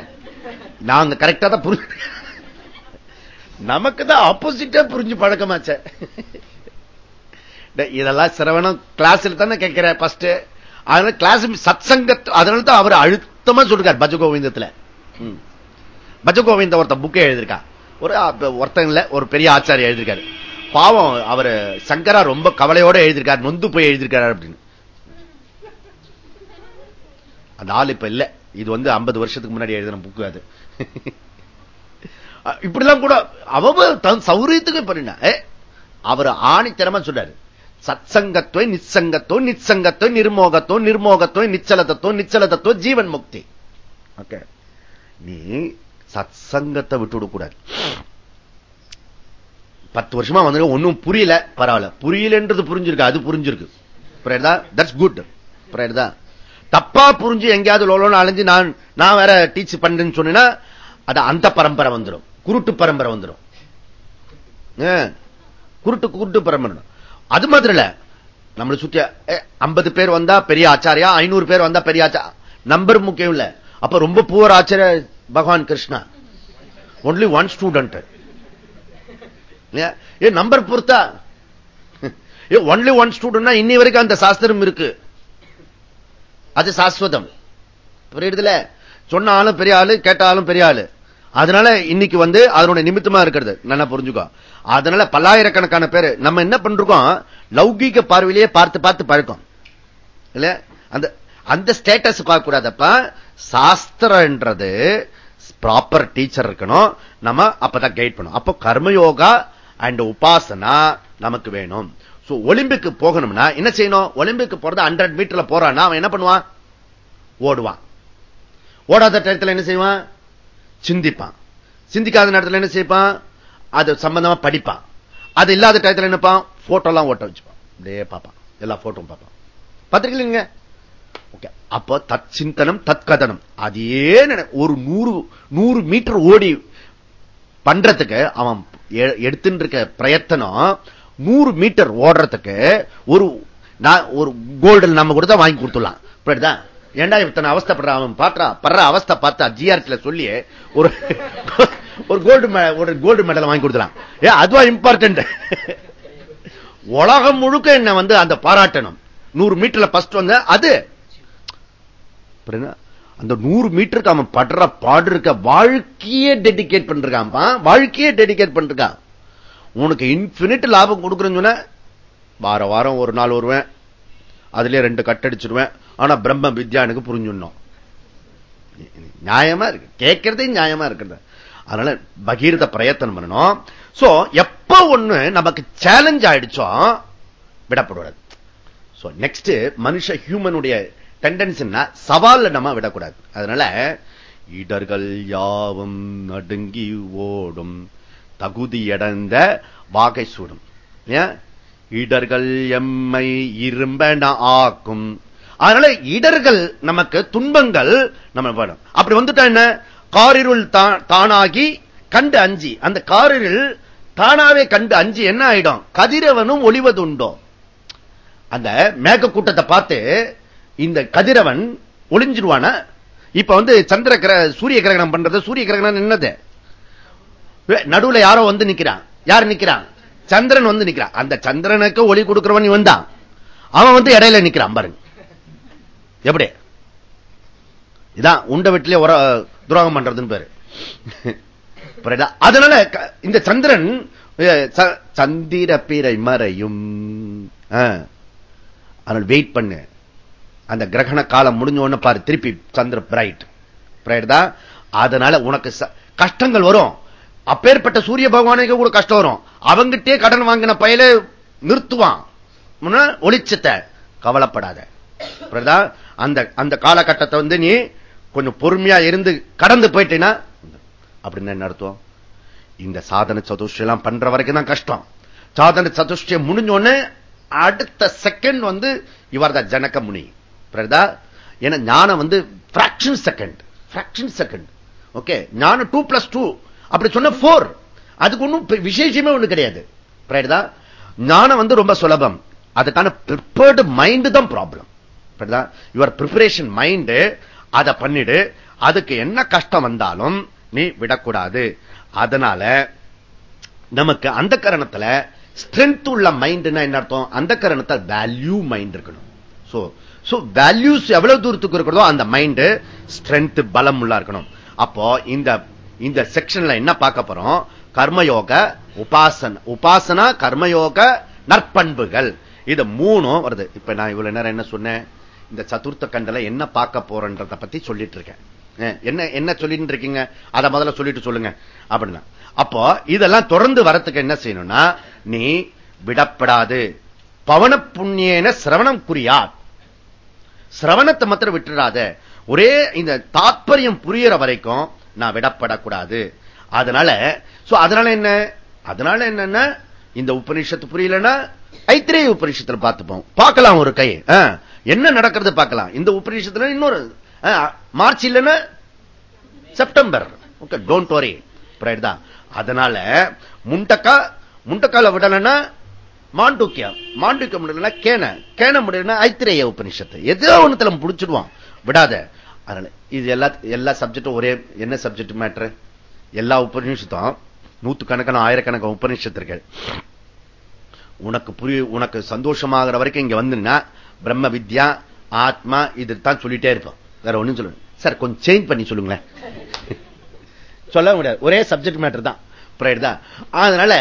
நாங்க கரெக்டா தான் புரிஞ்சு நமக்கு தான் ஆப்போசிட்டா புரிஞ்சு பழக்கமாச்ச. இதெல்லாம் சிரவணம் கிளாஸ்ல தானே கேட்கிற பஸ்ட் அதனால கிளாஸ் சத்சங்க அதனால தான் அவர் அழுத்தமா சொல்றார் பஜகோவிந்தத்துல. பஜகோவிந்த ஒருத்த புக்கே எழுதியிருக்கா. ஒரு ஒருத்தங்கள ஒரு பெரிய ஆச்சாரிய எழுதியிருக்காரு. பாவம் அவர் சங்கரா ரொம்ப கவலையோட எழுதியிருக்காரு நொந்து போய் எழுதியிருக்காரு அப்படின்னு. அந்த ஆள் இப்ப இல்ல. இது வந்து ஐம்பது வருஷத்துக்கு முன்னாடி எழுதின புக்கு அது. இப்படிலாம் கூட அவ தன் சௌரியத்துக்கு பண்ணின அவர் ஆணித்தனமா சொல்றாரு. சத்சங்கத்துவ நிச்சங்கத்துவ நிச்சங்கத்துவ நிர்மோகத்துவ நிர்மோகத்துவ நிச்சலதத்துவ நிச்சலதத்துவ ஜீவன் முக்தி. ஓகே. நீ சத் சங்கத்தை விட்டு கூடாது. பத்து வருஷமா வந்து ஒன்னும் புரியல. பரவாயில்ல. புரியலன்றது புரிஞ்சிருக்கு. அது புரிஞ்சிருக்கு. தட்ஸ் குட் தப்பா புரிஞ்சு எங்கேயாவது லோலோன்னு அலைஞ்சு நான் நான் வேற டீச் பண்றேன்னு சொன்னா அது அந்த பரம்பரை வந்துடும் குருட்டு பரம்பரை வந்துடும் குருட்டு குருட்டு பரம்பரை அது மாதிரி இல்ல. நம்மளை சுத்தி ஐம்பது பேர் வந்தா பெரிய ஆச்சாரியா? ஐநூறு பேர் வந்தா பெரிய ஆச்சா நம்பர் முக்கியம் இல்ல. அப்ப ரொம்ப புவர் ஆச்சாரிய பகவான் Krishna. Only one student a number பொறுத்தா only one student இன்னி வரைக்கும் அந்த சாஸ்திரம் இருக்கு. அது சாஸ்வதம். புரியுதுல? சொன்னாலும் பெரிய ஆளு கேட்டாலும் பெரிய ஆளு. அதனால இன்னைக்கு வந்து அதனுடைய நிமித்தமா இருக்கிறது. நல்லா புரிஞ்சுக்கோ. அதனால பல்லாயிரக்கணக்கான பேர். நம்ம என்ன பண்றோம்? லௌகீக பார்வையிலேயே பார்த்து பார்த்து பழக்கம். இல்ல? அந்த அந்த ஸ்டேட்டஸ் பார்க்க கூடாதப்ப. சாஸ்திரன்றது ப்ராப்பர் டீச்சர் இருக்கணும். நம்ம அப்பதான் கைட் பண்ணும் அப்போ கர்மயோகா அண்ட் உபாசனா நமக்கு வேணும். ஒலிம்பிக்கு போகணும்னா என்ன செய்யணும்? ஒலிம்பிக்கு போறது ஹண்ட்ரட் மீட்டர்ல போறான்னா அவன் என்ன பண்ணுவான்? ஓடுவான். ஓடாத டயத்தில் என்ன செய்வான்? சிந்திப்பான். சிந்திக்காத நேரத்தில் என்ன செய்வான் அது சம்பந்தமா படிப்பான். அது இல்லாத டயத்தில் என்னப்பான் போட்டோ எல்லாம் ஓட்ட வச்சுப்பான். அப்படியே பார்ப்பான். எல்லா போட்டோவும் பார்ப்பான். பார்த்திருக்கீங்க ஓகே. அப்போ தத் சிந்தனம் தற்கதனம். அதே ஒரு நூறு நூறு மீட்டர் ஓடி பண்றதுக்கு அவன் எடுத்துட்டு இருக்க பிரயத்தனம் நூறு மீட்டர் ஓடுறதுக்கு ஒரு ஒரு கோல்டு நம்ம கூட தான் வாங்கி கொடுத்துடலாம். இப்படிதான் ஏண்டா இத்தனை அவஸ்தப்படுற? அவன் பாட்டா படுற அவஸ்தை பார்த்தா ஜிஆர்டில சொல்லி ஒரு ஒரு கோல்டு ஒரு கோல்டு மெடல் வாங்கி கொடுத்துறான் ஏ அதுவா இம்பார்ட்டன்ட் உலகம் முழுக்க என்ன வந்து அந்த பாராட்டணும். நூறு மீட்டர்ல பஸ்ட் வந்து அது அந்த நூறு மீட்டருக்கு அவன் படுற பாடு இருக்க வாழ்க்கையே டெடிகேட் பண்றான் வாழ்க்கையே டெடிகேட் பண்றான் உனக்கு இன்பினிட் லாபம் கொடுக்குறேன்னு வார வாரம் ஒரு நாள் வருவேன். அதுலயே ரெண்டு கட்டடிச்சிருவேன் ஆனா பிரம்ம வித்யா எனக்கு புரிஞ்சுடணும். நியாயமா இருக்கு. கேட்கறதே நியாயமா இருக்கிறது அதனால பகீரத பிரயத்தனம் பண்ணணும். சோ எப்ப ஒண்ணு நமக்கு சேலஞ்ச் ஆயிடுச்சோ விடப்படுவது நெக்ஸ்ட் மனுஷ ஹியூமனுடைய டெண்டன்சின்னா சவால்ல நம்ம விடக்கூடாது. அதனால இடர்கள் யாவும் நடுங்கி ஓடும் தகுதியடைந்த வாகை சூடும். இடர்கள் எம்மை இரும்பன ஆக்கும். அதனால இடர்கள் நமக்கு துன்பங்கள் நம்ம வேணும். அப்படி வந்துட்டா என்ன? காரிருள் தானாகி கண்டு அஞ்சி. அந்த காரிருள் தானாவே கண்டு அஞ்சு என்ன ஆயிடும்? கதிரவனும் ஒளிவது உண்டோ அந்த மேக கூட்டத்தை பார்த்து இந்த கதிரவன் ஒளிஞ்சிருவான? இப்ப வந்து சந்திர கிர சூரிய கிரகணம் பண்றது சூரிய கிரகணம் என்னது? நடுவுல யாரோ வந்து நிக்கிறான். யார் நிக்கிறான்? சந்திரன் வந்து நிக்கிறான். அந்த சந்திரனுக்கு ஒளி கொடுக்கிறவன் வந்தான் அவன் வந்து இடையில நிக்கிறான் பாருங்க. எப்படி? இதான் உண்ட வீட்டிலே ஒரு துரோகம் பண்றதுன்னு பேரு. அதனால இந்த சந்திரன் சந்திர பிறை மறையும். அதனால் வெயிட் பண்ணு. அந்த கிரகண காலம் முடிஞ்சோன்னு பாரு திருப்பி சந்திர பிரைட் பிரைட் தான். அதனால உனக்கு கஷ்டங்கள் வரும். அப்பேற்பட்ட சூரிய பகவானுக்கு கூட கஷ்டம் வரும். அவங்கிட்டே கடன் வாங்கின பயில நிறுத்துவான். ஒளிச்சத்தை. கவலைப்படாத. அந்த அந்த காலகட்டத்தை வந்து நீ கொஞ்சம் பொறுமையா இருந்து கடந்து போயிட்டேன்னா அப்படின்னு என்ன அர்த்தம் இந்த சாதன சதுஷ்டி எல்லாம் பண்ற வரைக்கும் தான் கஷ்டம். சாதன சதுஷ்டியை முடிஞ்சோன்னு அடுத்த செகண்ட் வந்து இவர் தான் ஜனக முனி ஏன்னா ஞானம் வந்து fraction second fraction second okay ஞானம் டூ பிளஸ் டூ அப்படி சொன்ன போர் அதுக்கு ஒன்றும் விசேஷமே ஒண்ணு கிடையாது. ஞானம் வந்து ரொம்ப சுலபம். அதுக்கான ப்ரிப்பேர்டு மைண்ட் தான் ப்ராப்ளம் யுவர் ப்ரிப்பரேஷன் மைண்டு அதை பண்ணிடு. அதுக்கு என்ன கஷ்டம் வந்தாலும் நீ விடக்கூடாது. அதனால நமக்கு அந்த கரணத்துல ஸ்ட்ரென்த் உள்ள மைண்ட்னா என்ன அர்த்தம்? அந்த கரணத்தை வேல்யூ மைண்ட் இருக்கணும். சோ வேல்யூஸ் எவ்வளவு தூரத்துக்கு இருக்கிறதோ அந்த மைண்ட் ஸ்ட்ரென்த் பலம் உள்ள இருக்கணும். அப்போ இந்த இந்த செக்ஷன்ல என்ன பார்க்க போறோம்? கர்மயோக உபாசன உபாசனா கர்மயோக நற்பண்புகள். இது மூணும் வருது. இப்ப நான் இவ்வளவு நேரம் என்ன சொன்னேன்? இந்த சதுர்த்த கண்டல என்ன பார்க்க போறன்றத பத்தி சொல்லிட்டு இருக்கேன். என்ன என்ன சொல்லிட்டு இருக்கீங்க? அதை முதல்ல சொல்லிட்டு சொல்லுங்க. அப்படின்னா அப்போ இதெல்லாம் தொடர்ந்து வரத்துக்கு என்ன செய்யணும்னா நீ விடப்படாது. பவன புண்ணியன சிரவணம் குறியா சிரவணத்தை மாத்திரம் விட்டுறாத. ஒரே இந்த தாற்பயம் புரியற வரைக்கும் நான் விடப்படக்கூடாது. அதனால அதனால என்ன? அதனால என்னன்னா இந்த உபநிஷத்து புரியலன்னா ஐத்திரேய உபநிஷத்துல பார்த்துப்போம். பார்க்கலாம் ஒரு கை என்ன நடக்கிறது பார்க்கலாம். இந்த உபநிஷத்துல இன்னொரு மார்ச் இல்லைன்னா செப்டம்பர். ஓகே டோன்ட் வரி தான். அதனால முண்டக்கா முண்டக்கால விடலன்னா மாண்டூக்கியம். மாண்டூக்கியம் முடியலன்னா கேன. கேன முடியலன்னா ஐத்திரேய உபநிஷத்து. எதோ ஒண்ணுத்துல புடிச்சிடுவான். விடாத. அதனால இது எல்லா எல்லா சப்ஜெக்டும் ஒரே என்ன சப்ஜெக்ட் மேட்ரு எல்லா உபநிஷத்தும் நூத்து கணக்கான ஆயிரக்கணக்கான உபநிஷத்திற்கு உனக்கு புரிய உனக்கு சந்தோஷமாகிற வரைக்கும் இங்க வந்துன்னா பிரம்ம வித்யா ஆத்மா இது தான் சொல்லிட்டே இருப்போம். வேற ஒண்ணும் சொல்லுங்க சார் கொஞ்சம் சேஞ்ச் பண்ணி சொல்லுங்களேன். சொல்ல முடியாது. ஒரே சப்ஜெக்ட் மேட்டர் தான். தான் அதனால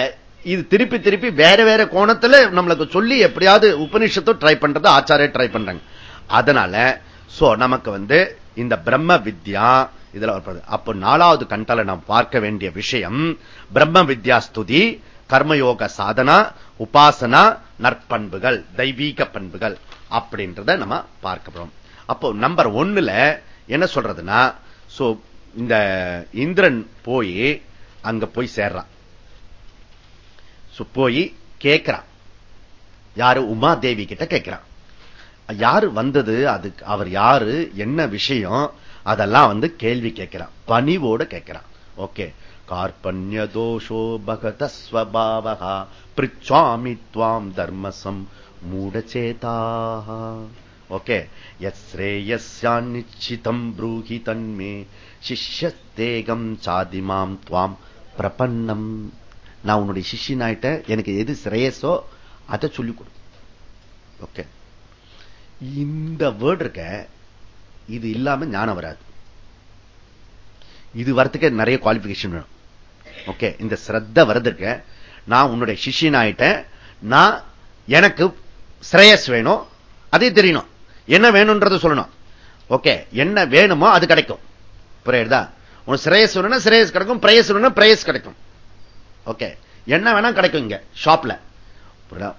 இது திருப்பி திருப்பி வேற வேற கோணத்துல நம்மளுக்கு சொல்லி எப்படியாவது உபனிஷத்தை ட்ரை பண்றது ஆச்சாரிய ட்ரை பண்றாங்க. அதனால சோ நமக்கு வந்து இந்த பிரம்ம வித்யா இதுல அப்ப நாலாவது கண்டல நாம் பார்க்க வேண்டிய விஷயம் பிரம்ம வித்யா ஸ்துதி கர்மயோக சாதனா உபாசனா நற்பண்புகள் தெய்வீக பண்புகள் அப்படின்றத நம்ம பார்க்கிறோம் அப்போ நம்பர் ஒண்ணுல என்ன சொல்றதுன்னா இந்த இந்திரன் போய் அங்க போய் சேர்றான். போய் கேட்கிறான். யாரு? உமா தேவி கிட்ட கேட்கிறான். யாரு வந்தது? அதுக்கு அவர் யாரு? என்ன விஷயம்? அதெல்லாம் வந்து கேள்வி கேட்கிறான். பணிவோட கேட்கிறான். ஓகே. கார்பண்ய தோஷோ பகத ஸ்வபாவகா. பிரிச்சாமி துவாம் தர்மசம் மூடச்சேதாக ஓகே. யஸ்ரேயஸ்யாநிச்சிதம் ப்ரூஹி தன்மே. சிஷ்யத்தேகம் சாதிமாம் துவாம் பிரபன்னம். நான் உன்னுடைய சிஷியனாயிட்ட எனக்கு எது சிரேயஸோ அதை சொல்லிக் கொடு ஓகே. இந்த வேர்டு இருக்க இது இல்லாம ஞானம் வராது. இது வரத்துக்கு நிறைய குவாலிபிகேஷன் வேணும். ஓகே. இந்த சிரத்த வரதுக்கு நான் உன்னுடைய சிஷியன் ஆயிட்டேன் நான் எனக்கு ஸ்ரேயஸ் வேணும் அதே தெரியணும். என்ன வேணும்ன்றத சொல்லணும். ஓகே. என்ன வேணுமோ அது கிடைக்கும். புரியுதா? உன் சிரேயஸ் வேணும்னா சிரேயஸ் கிடைக்கும் பிரேயஸ் வேணும்னா பிரேயஸ் கிடைக்கும். ஓகே என்ன வேணா கிடைக்கும் இங்க. ஷாப்ல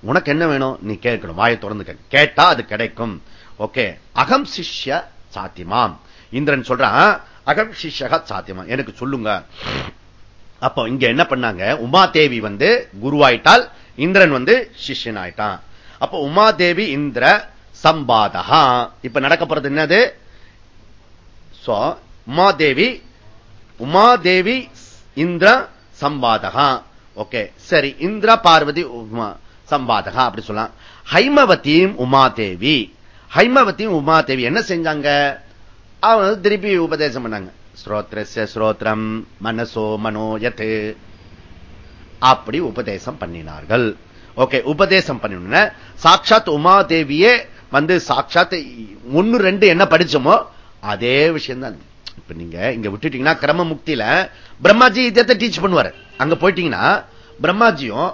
உனக்கு என்ன வேணும்? நீ கேட்கணும். வாயை தொடர்ந்து கேட்டா அது கிடைக்கும். ஓகே அகம் சிஷ்ய சாத்தியமாம். இந்திரன் சொல்றான் அகம் சிஷ்யக சாத்தியமா எனக்கு சொல்லுங்க. அப்போ இங்க என்ன பண்ணாங்க? உமாதேவி வந்து குருவாயிட்டால் இந்திரன் வந்து சிஷ்யன் ஆயிட்டான் அப்போ உமாதேவி இந்திர சம்பாதகா. இப்ப நடக்க போறது என்னது? உமாதேவி உமாதேவி இந்திர சம்பாதகா. ஓகே சரி இந்திர பார்வதி சம்பாதகா அப்படி சொல்லலாம். ஹைமவதியும் உமாதேவி. ஹைமவதியும் உமாதேவி என்ன செஞ்சாங்க? அவங்க திருப்பி உபதேசம் பண்ணாங்க. ஸ்ரோத்ரஸ்ய ஸ்ரோத்ரம் மனசோ மனோயத்து அப்படி உபதேசம் பண்ணினார்கள். ஓகே உபதேசம் பண்ணின சாட்சாத் உமாதேவியே வந்து சாட்சாத் ஒன்னு ரெண்டு என்ன படிச்சோமோ அதே விஷயம் தான் இப்ப நீங்க இங்க விட்டுட்டீங்கன்னா கிரம முக்தியில பிரம்மாஜி இதத்தை டீச் பண்ணுவாரு. அங்க போயிட்டீங்கன்னா பிரம்மாஜியும்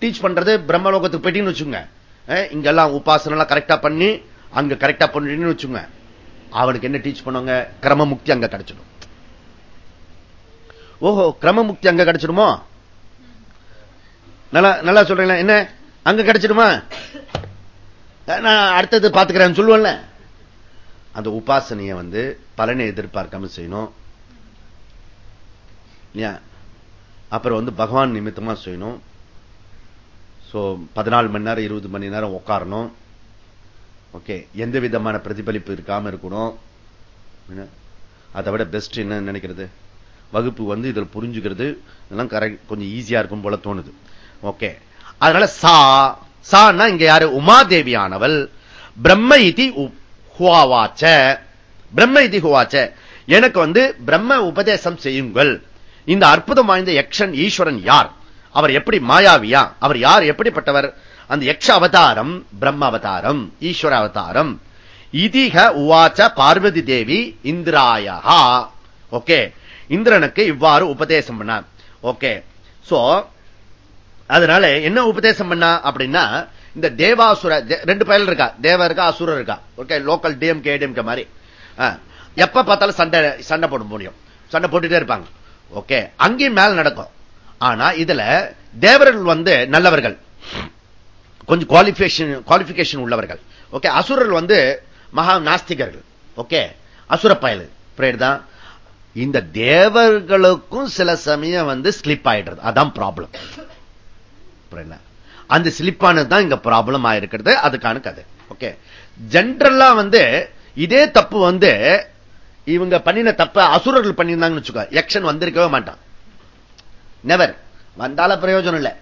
டீச் பண்றது பிரம்மலோகத்துக்கு போயிட்டீங்கன்னு வச்சுங்க இங்கெல்லாம் உபாசனம் கரெக்டா பண்ணி அங்க கரெக்டா பண்ணிட்டீங்கன்னு வச்சுங்க அவனுக்கு என்ன டீச் பண்ணுவாங்க? கிரம முக்தி அங்க கிடைச்சிடும். ஓஹோ கிரம முக்தி அங்க கிடைச்சிடுமோ? நல்லா நல்லா சொல்றீங்களா? என்ன? அங்க கிடைச்சிடுமா? நான் அடுத்தது பாத்துக்கிறேன்னு சொல்லுவேன்ல. அந்த உபாசனையை வந்து பலனை எதிர்பார்க்காம செய்யணும். அப்புறம் வந்து பகவான் நிமித்தமா செய்யணும். சோ பதினாலு மணி நேரம் இருபது மணி நேரம் உட்காரணும் ஓகே எந்த விதமான பிரதிபலிப்பு இருக்காம இருக்கணும். அதை விட பெஸ்ட் என்ன நினைக்கிறது? வகுப்பு வந்து இதில் புரிஞ்சுக்கிறது. இதெல்லாம் கரெக்ட் கொஞ்சம் ஈஸியா இருக்கும் போல தோணுது. ஓகே அதனால சா சான்னா இங்க யாரு? உமாதேவியானவள். பிரம்ம இதி ஹுவாவாச்ச பிரம்ம இதி ஹுவாச்ச. எனக்கு வந்து பிரம்ம உபதேசம் செய்யுங்கள். இந்த அற்புதம் வாய்ந்த யக்ஷன் ஈஸ்வரன் யார்? அவர் எப்படி மாயாவியா? அவர் யார்? எப்படிப்பட்டவர்? அந்த யக்ஷ அவதாரம் பிரம்ம அவதாரம் ஈஸ்வர அவதாரம். இதிக உவாச்ச பார்வதி தேவி இந்திராயா ஓகே. இந்திரனுக்கு இவ்வாறு உபதேசம் பண்ணார். ஓகே. சோ அதனால என்ன உபதேசம் பண்ணா அப்படின்னா இந்த தேவாசுர ரெண்டு பயல் இருக்கா? தேவ இருக்கா அசுரர் இருக்கா? ஓகே லோக்கல் டிஎம் கேடிஎம்கே மாதிரி. எப்ப பார்த்தாலும் சண்டை சண்டை போட முடியும். சண்டை போட்டுட்டே இருப்பாங்க. ஓகே அங்கேயும் மேல நடக்கும். ஆனா இதுல தேவர்கள் வந்து நல்லவர்கள். கொஞ்சம் குவாலிபிகேஷன் குவாலிபிகேஷன் உள்ளவர்கள். ஓகே அசுரர்கள் வந்து மகா நாஸ்திகர்கள். ஓகே அசுர பயல். தான். இந்த தேவர்களுக்கும் சில சமயம் வந்து ஸ்லிப் ஆயிடுறது. அதான் ப்ராப்ளம் அந்த ஸ்லிப்பானது தான் இங்க ப்ராப்ளம் ஆயிருக்கிறது. அதுக்கான கதை. ஓகே ஜென்ரலா வந்து இதே தப்பு வந்து இவங்க பண்ணின தப்ப அசுரர்கள் பண்ணியிருந்தாங்கன்னு வச்சுக்கோ எக்ஷன் வந்திருக்கவே மாட்டான். நெவர் வந்தால பிரயோஜனம் இல்லை.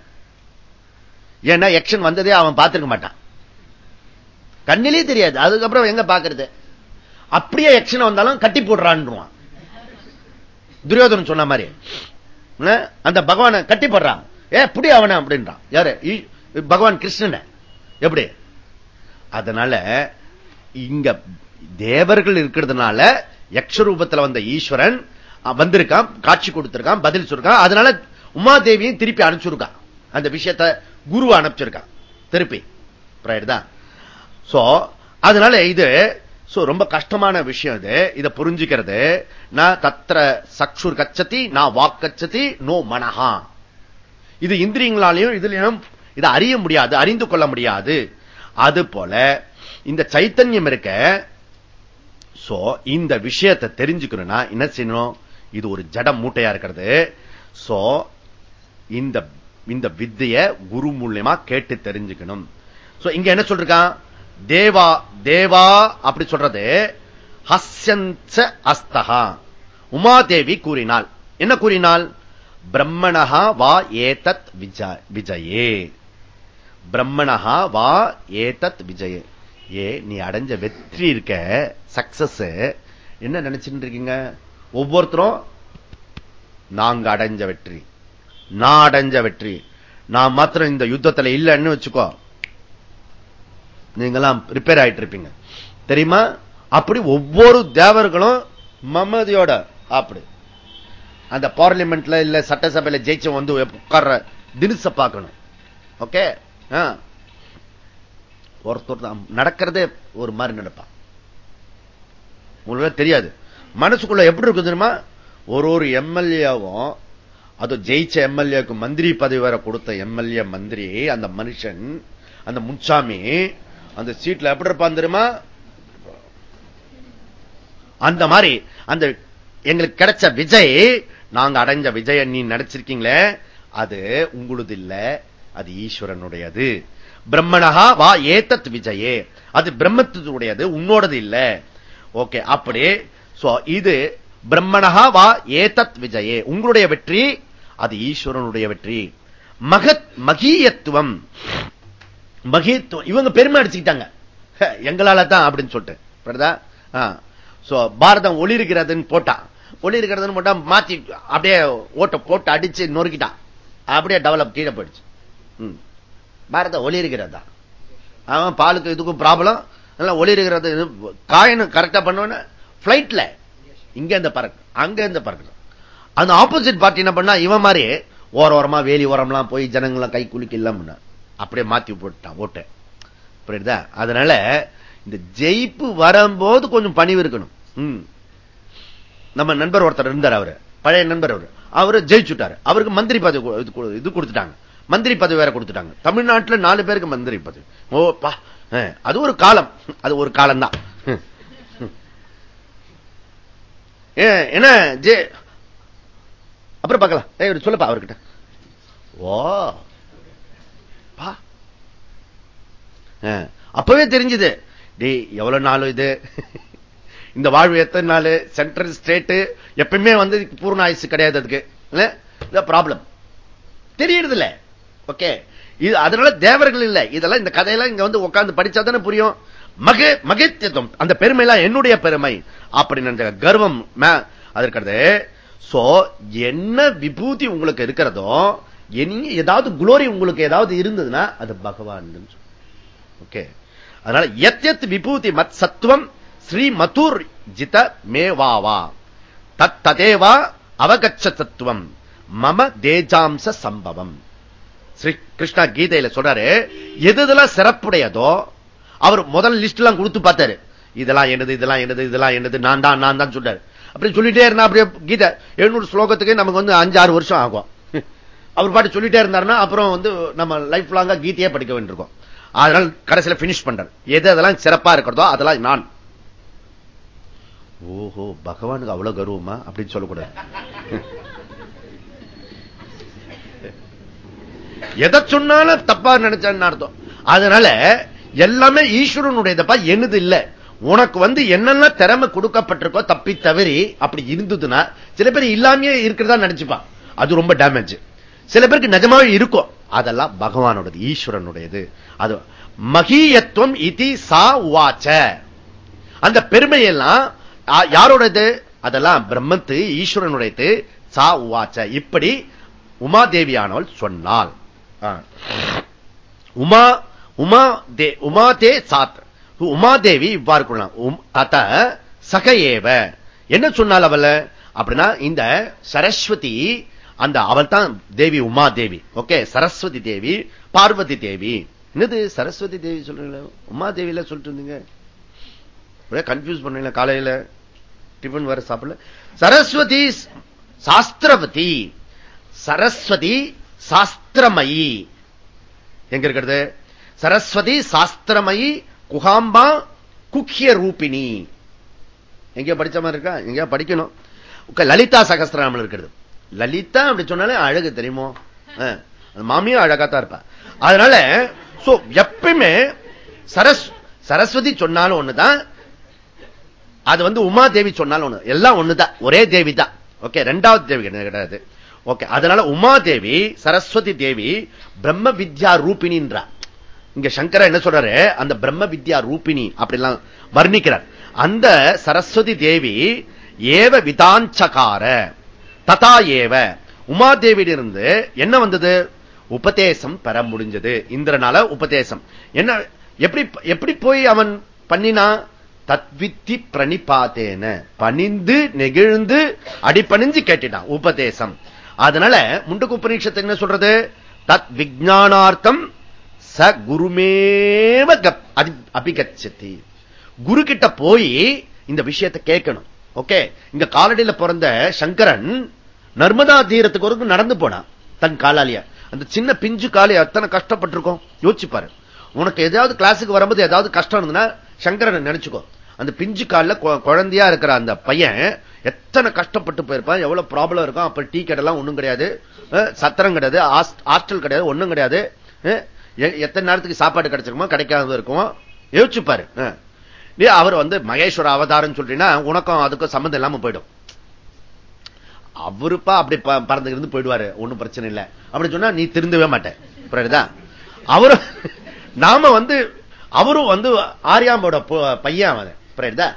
ஏன்னா எக்ஷன் வந்ததே அவன் பார்த்திருக்க மாட்டான். கண்ணிலே தெரியாது. அதுக்கப்புறம் எங்க பாக்குறது அப்படியே எக்ஷன் வந்தாலும் கட்டி போடுறான் துரியோதனன் சொன்ன மாதிரி. அந்த பகவான கட்டி போடுறான். ஏ புடி அவன அப்படின்றான். யாரு? பகவான் கிருஷ்ணன். எப்படி? அதனால இங்க தேவர்கள் இருக்கிறதுனால யக்ஷரூபத்தில் வந்த ஈஸ்வரன் வந்திருக்கான் காட்சி கொடுத்திருக்கான் பதில் சொல்லிருக்கான். அதனால உமாதேவியும் திருப்பி அனுப்பிச்சிருக்கான். அந்த விஷயத்தை குரு அனுப்பிச்சிருக்கான். திருப்பி. தான். சோ அதனால இது ரொம்ப கஷ்டமான விஷயம் இது. இதை புரிஞ்சுக்கிறது. நான் தத்திர சக்ஷுர் கச்சதி நான் வாக்கச்சதி நோ மனஹா. இது இந்திரியங்களாலையும் இதுலயும் இதை அறிய முடியாது அறிந்து கொள்ள முடியாது. அது போல இந்த சைத்தன்யம் இருக்க சோ இந்த விஷயத்தை தெரிஞ்சுக்கணும்னா என்ன செய்யணும்? இது ஒரு ஜட மூட்டையா இருக்கிறது. சோ இந்த இந்த வித்தைய குரு மூலியமா கேட்டு தெரிஞ்சுக்கணும். இங்க என்ன சொல்றான் தேவா தேவா அப்படி சொல்றது ஹஸ்யஞ்ச அஸ்தகா உமாதேவி கூறினாள். என்ன கூறினாள்? பிரம்மணஹா வா ஏதத் விஜயே. பிரம்மணஹா வா ஏதத் விஜய. ஏ நீ அடைஞ்ச வெற்றி இருக்க சக்சஸ் என்ன நினைச்சுட்டு இருக்கீங்க ஒவ்வொருத்தரும் நாங்க அடைஞ்ச வெற்றி. நான் அடைஞ்ச வெற்றி. நான் மாத்திரம் இந்த யுத்தத்தில் இல்லைன்னு வச்சுக்கோ. நீங்கெல்லாம் ரிப்பேர் ஆயிட்டு இருப்பீங்க தெரியுமா? அப்படி ஒவ்வொரு தேவர்களும் மமதியோட அப்படி அந்த பார்லிமெண்ட்ல இல்ல சட்டசபையில ஜெயிச்ச வந்து உட்கார்ற தினச பார்க்கணும். ஓகே ஒருத்தர் நடக்கிறதே ஒரு மாதிரி நடப்பான் உங்களுக்கு தெரியாது. மனசுக்குள்ள எப்படி இருக்கு தெரியுமா? ஒரு ஒரு எம்எல்ஏவும் அது ஜெயிச்ச எம்எல்ஏக்கு மந்திரி பதவி வர கொடுத்த எம்எல்ஏ மந்திரி அந்த மனுஷன் அந்த முன்சாமி அந்த சீட்ல எப்படி இருப்பான் தெரியுமா? அந்த மாதிரி அந்த எங்களுக்கு கிடைச்ச விஜய் நாங்க அடைஞ்ச விஜய நீ நடிச்சிருக்கீங்களே அது உங்களுது இல்லை அது ஈஸ்வரனுடையது. பிரம்மணகா வா ஏத்தத் விஜயே. அது பிரம்மத்துடையது உன்னோடது இல்ல. ஓகே அப்படி இது பிரம்மணகா வா ஏதத் விஜயே. உங்களுடைய வெற்றி அது ஈஸ்வரனுடைய வெற்றி. மகத் மகீயத்துவம். மகித்துவம் இவங்க பெருமை அடிச்சுக்கிட்டாங்க. எங்களால தான் அப்படின்னு சொல்லிட்டு பாரதம் ஒளி இருக்கிறதுன்னு போட்டான் ஒளி இருக்கிறதுன்னு போட்டா மாத்தி அப்படியே ஓட்ட போட்டு அடிச்சு நொறுக்கிட்டான் அப்படியே டெவலப் கீழே போயிடுச்சு. பாரதம் ஒளி இருக்கிறதா? அவன் பாலுக்கு இதுக்கும் ப்ராப்ளம் ஒளி இருக்கிறது காயனும் கரெக்டா பண்ணுவேன்னு பிளைட்ல இங்க இருந்து பறக்கு அங்க இருந்து பறக்கணும் அந்த ஆப்போசிட் பார்ட்டி என்ன பண்ணா இவன் மாதிரி ஓர ஓரமா வேலி ஓரம்லாம் போய் ஜனங்களாம் கை குலுக்கி அப்படியே மாத்தி போட்டான் ஓட்ட. புரியுதா? அதனால இந்த ஜெயிப்பு வரும்போது கொஞ்சம் பணிவு இருக்கணும். நம்ம நண்பர் ஒருத்தர் இருந்தார் அவரு. பழைய நண்பர் அவரு. அவரு ஜெயிச்சுட்டாரு. அவருக்கு மந்திரி பதவி இது கொடுத்துட்டாங்க. மந்திரி பதவி வேற கொடுத்துட்டாங்க. தமிழ்நாட்டில் நாலு பேருக்கு மந்திரி பதவி. ஓ பா அது ஒரு காலம். அது ஒரு காலம் தான் என்ன ஜே அப்புறம் பார்க்கலாம். சொல்லப்பா அவர்கிட்ட. ஓ பா. அப்பவே தெரிஞ்சது. டே எவ்வளவு நாள் இது? இந்த வாழ்வு எத்தனை நாள்? சென்ட்ரல் ஸ்டேட் எப்பயுமே வந்து பூர்ண ஆயுசு கிடையாது அதுக்கு. ப்ராப்ளம் தெரியறது இல்ல ஓகே இது அதனால தேவர்கள் இல்ல. இதெல்லாம் இந்த கதையெல்லாம் இங்க வந்து உட்கார்ந்து படிச்சா தானே புரியும். மக மகிழ்த்தியம் அந்த பெருமை எல்லாம் என்னுடைய பெருமை. அப்படின்னு கர்வம் அது இருக்கிறது சோ என்ன விபூதி உங்களுக்கு இருக்கிறதோ இனி ஏதாவது குளோரி உங்களுக்கு ஏதாவது இருந்ததுன்னா அது பகவான் ஓகே அதனால எத் எத் விபூதி மத் சத்துவம் ஸ்ரீ மதுர் ஜித மேவாவா தத் ததேவா அவகச்ச தத்துவம் மம தேஜாம்ச சம்பவம். ஸ்ரீ கிருஷ்ணா கீதையில சொல்றாரு எது இதெல்லாம் சிறப்புடையதோ அவர் முதல் லிஸ்ட் எல்லாம் கொடுத்து பார்த்தாரு. இதெல்லாம் என்னது இதெல்லாம் என்னது இதெல்லாம் என்னது நான் தான் நான் தான் சொல்றாரு. அப்படி சொல்லிட்டே இருந்தா அப்படியே கீதை எழுநூறு ஸ்லோகத்துக்கு நமக்கு வந்து அஞ்சு ஆறு வருஷம் ஆகும். அவர் பாட்டு சொல்லிட்டே இருந்தாருன்னா அப்புறம் வந்து நம்ம லைஃப் லாங்கா கீதையே படிக்க வேண்டியிருக்கோம். அதனால கடைசியில் பினிஷ் பண்றாரு. எது அதெல்லாம் சிறப்பா இருக்கிறதோ அதெல்லாம் நான். ஓஹோ பகவானுக்கு அவ்வளவு கருவமா? அப்படின்னு சொல்லக்கூடாது. எதை சொன்னாலும் தப்பா நினைச்சான்னு அர்த்தம். அதனால எல்லாமே ஈஸ்வரனுடையதப்பா என்னது இல்ல. உனக்கு வந்து என்னென்ன திறமை கொடுக்கப்பட்டிருக்கோ தப்பி தவறி அப்படி இருந்ததுன்னா சில பேர் இல்லாமையே இருக்கிறதா நினைச்சுப்பான். அது ரொம்ப டேமேஜ் சில பேருக்கு நிஜமாவே இருக்கும். அதெல்லாம் பகவானுடையது ஈஸ்வரனுடையது. அது மகியத்துவம் இதி சா உவாச்ச. அந்த பெருமையெல்லாம் யாரோடது அதெல்லாம் பிரம்மத்து ஈஸ்வரனுடையது சா வாச்ச இப்படி உமாதேவியானவள் சொன்னாள். உமா உமா தே உமா தே சாத். உமாதேவி இவ்வாறு கொள்ளலாம் அத்த சக ஏவ என்ன சொன்னால் அவள்? அப்படின்னா இந்த சரஸ்வதி அந்த அவள் தான் தேவி உமா தேவி. ஓகே சரஸ்வதி தேவி பார்வதி தேவி. என்னது சரஸ்வதி தேவி சொல்றீங்களா? உமா தேவியில சொல்லிட்டு இருந்தீங்க. ஒரே கன்ஃபியூஸ் பண்ணீங்களா காலையில. டிஃபன் வர சாப்பிடல. சரஸ்வதி சாஸ்திரவதி சரஸ்வதி சாஸ்திரமயி. எங்க இருக்கிறது? சரஸ்வதி சாஸ்திரமயி குகாம்பா குக்கிய ரூபிணி. எங்க படிச்ச மாதிரி இருக்கா? எங்க படிக்கணும். லலிதா சகஸ்திராமல் இருக்கிறது. லலிதா அப்படி சொன்னாலே அழகு தெரியுமோ? மாமியும் அழகாத்தான் இருப்பா. அதனால எப்பயுமே சரஸ் சரஸ்வதி சொன்னாலும் ஒண்ணுதான். அது வந்து உமா தேவி சொன்னாலும் ஒண்ணு. எல்லாம் ஒண்ணுதான். ஒரே தேவி தான் ஓகே ரெண்டாவது தேவி கிடையாது ஓகே அதனால உமா தேவி சரஸ்வதி தேவி பிரம்ம வித்யா ரூபினின்றா இங்க சங்கர என்ன சொல்றாரு? அந்த பிரம்ம வித்யா ரூபினி அப்படிலாம் வர்ணிக்கிறார். அந்த சரஸ்வதி தேவி ஏவ விதாஞ்சகார. ததா ஏவ. உமாதேவியிலிருந்து என்ன வந்தது? உபதேசம் பெற முடிஞ்சது. இந்திரனால உபதேசம். என்ன எப்படி எப்படி போய் அவன் பண்ணினா? தத்வித்தி பிரணிபாத்தேன பணிந்து நெகிழ்ந்து அடிப்பணிஞ்சு கேட்டினான். உபதேசம். அதனால முண்டுக்கு உபநிஷத்து என்ன சொல்றது? தத் விஜானார்த்தம் ச குருமேவ அபிகச்சதி. குரு கிட்ட போய் இந்த விஷயத்தை கேட்கணும். ஓகே? இங்க காலடியில பிறந்த சங்கரன் நர்மதா தீரத்துக்கு ஒரு நடந்து போனான் தன் காலாலிய அந்த சின்ன பிஞ்சு காலி அத்தனை கஷ்டப்பட்டிருக்கோம்? யோசிச்சுப்பாரு உனக்கு ஏதாவது கிளாஸுக்கு வரும்போது ஏதாவது கஷ்டம் இருந்ததுன்னா சங்கரன் நினைச்சுக்கோ. அந்த பிஞ்சு காலில் குழந்தையா இருக்கிற அந்த பையன் எத்தனை கஷ்டப்பட்டு போயிருப்பான் எவ்வளவு ப்ராப்ளம் இருக்கும் அப்ப டீ கடைலாம் ஒண்ணும் கிடையாது. சத்திரம் கிடையாது ஹாஸ்டல் கிடையாது ஒண்ணும் கிடையாது. எத்தனை நேரத்துக்கு சாப்பாடு கிடைச்சிருக்குமோ கிடைக்காத இருக்கும். யோசிச்சுப்பாரு. அவர் வந்து மகேஸ்வர அவதாரம் சொல்றீங்கன்னா உனக்கும் அதுக்கும் சம்மந்தம் இல்லாம போயிடும். அவருப்பா அப்படி பறந்து இருந்து போயிடுவாரு ஒண்ணும் பிரச்சனை இல்லை. அப்படி சொன்னா நீ திருந்தவே மாட்டேன் புரியுதா? அவரும் நாம வந்து அவரும் வந்து ஆரியாம்போட பையன் அவன். புரியுதா?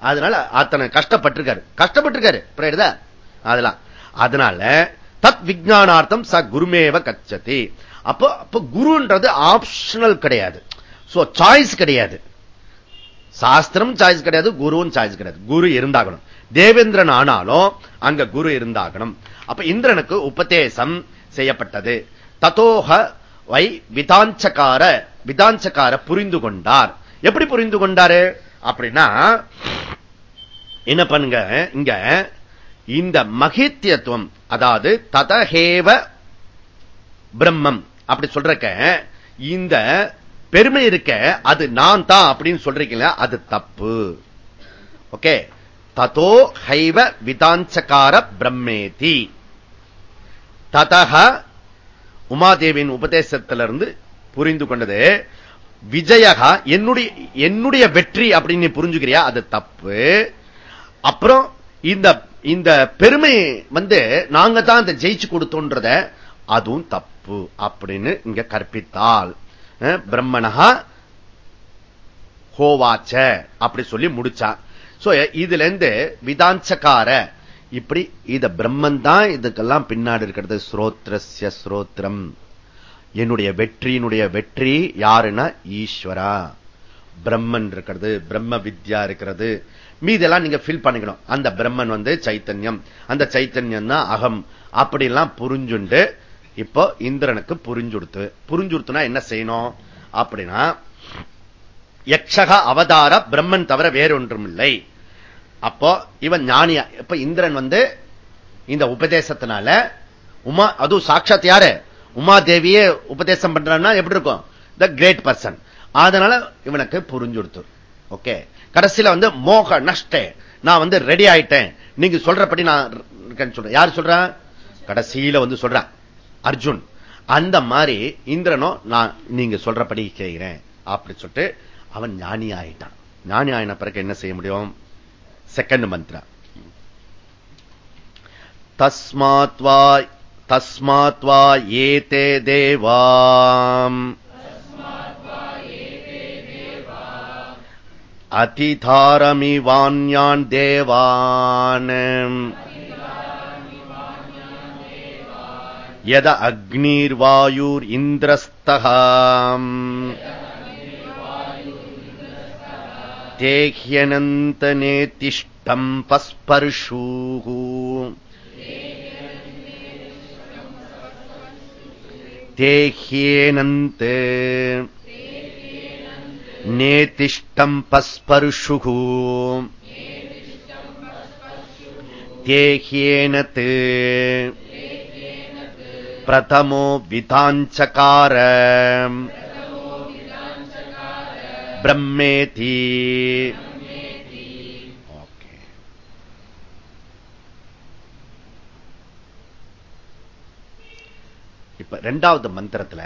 அதனால அத்தனை கஷ்டப்பட்டிருக்காரு. கஷ்டப்பட்டிருக்காரு. புரியுதா? அதெல்லாம். அதனால தத் விஜானார்த்தம் ச குருமேவ கச்சதி. அப்போ அப்ப குருன்றது ஆப்ஷனல் கிடையாது. சாய்ஸ் கிடையாது. சாஸ்திரம் சாய்ஸ் கிடையாது குருவும் சாய்ஸ் கிடையாது. குரு இருந்தாகணும். தேவேந்திரன் ஆனாலும் அங்க குரு இருந்தாகணும். அப்ப இந்திரனுக்கு உபதேசம் செய்யப்பட்டது. தத்தோக வை விதாஞ்சகார விதாஞ்சகார புரிந்து கொண்டார். எப்படி புரிந்து கொண்டாரு? அப்படின்னா என்ன பண்ணுங்க? இங்க இந்த மகித்தியத்துவம் அதாவது ததஹேவ பிரம்மம் அப்படி சொல்றக்க இந்த பெருமை இருக்க அது நான் தான் அப்படின்னு சொல்றீங்களா அது தப்பு. ஓகே? ததோ ஹைவ விதாஞ்சகார பிரம்மேதி. ததக உமாதேவியின் உபதேசத்திலிருந்து புரிந்து கொண்டது விஜயகா என்னுடைய என்னுடைய வெற்றி அப்படின்னு புரிஞ்சுக்கிறியா அது தப்பு. அப்புறம் இந்த இந்த பெருமை வந்து நாங்க தான் இந்த ஜெயிச்சு கொடுத்தோன்றத அதுவும் தப்பு அப்படின்னு இங்க கற்பித்தால் பிரம்மனகா ஹோவாச்ச அப்படி சொல்லி முடிச்சா. சோ இதுல இருந்து விதாஞ்சக்கார இப்படி இத பிரம்மன் தான் இதுக்கெல்லாம் பின்னாடி இருக்கிறது. ஸ்ரோத்ரஸ்ய ஸ்ரோத்ரம். என்னுடைய வெற்றியினுடைய வெற்றி யாருன்னா ஈஸ்வரா. பிரம்மன் இருக்கிறது பிரம்ம வித்யா இருக்கிறது. மீதெல்லாம் நீங்க ஃபீல் பண்ணிக்கணும். அந்த பிரம்மன் வந்து சைத்தன்யம். அந்த சைத்தன்யம் தான் அகம். அப்படிலாம் புரிஞ்சுண்டு இப்போ இந்திரனுக்கு புரிஞ்சுடுத்து. புரிஞ்சுடுத்துனா என்ன செய்யணும்? அப்படின்னா யக்ஷக அவதார பிரம்மன் தவிர வேறொன்றும் இல்லை அப்போ இவன் ஞானியா இப்ப இந்திரன் வந்து இந்த உபதேசத்தினால உமா அதுவும் சாட்சாத் யாரு? உமா தேவியே உபதேசம் பண்றான்னா எப்படி இருக்கும்? த கிரேட் பர்சன் அதனால இவனுக்கு புரிஞ்சுடுத்து. ஓகே கடைசியில வந்து மோக நஷ்டே நான் வந்து ரெடி ஆயிட்டேன். நீங்க சொல்றபடி நான் சொல்றேன். யார் சொல்ற? கடைசியில வந்து சொல்றேன் அர்ஜுன் அந்த மாதிரி இந்திரனும் நான் நீங்க சொல்றபடி செய்கிறேன். அப்படி சொல்லிட்டு அவன் ஞானி ஆயிட்டான். ஞானி ஆயின பிறகு என்ன செய்ய முடியும்? செகண்ட் மந்திரம் தஸ்மாத்வா தஸ்மாத்வா ஏதே தேவாம். அதிதாரமிவான்யான் தேவான் यद अग्निर्वायुरिन्द्रस्तः ते ह्यनन्तनेतिष्ठम् पस्पर्शुः ते ह्येनन्त नेतिष्ठम् पस्पर्शुः ते ह्येनत् प्रथमो विताञ्चकार பிரம்மேதி ஓகே இப்ப ரெண்டாவது மந்திரத்துல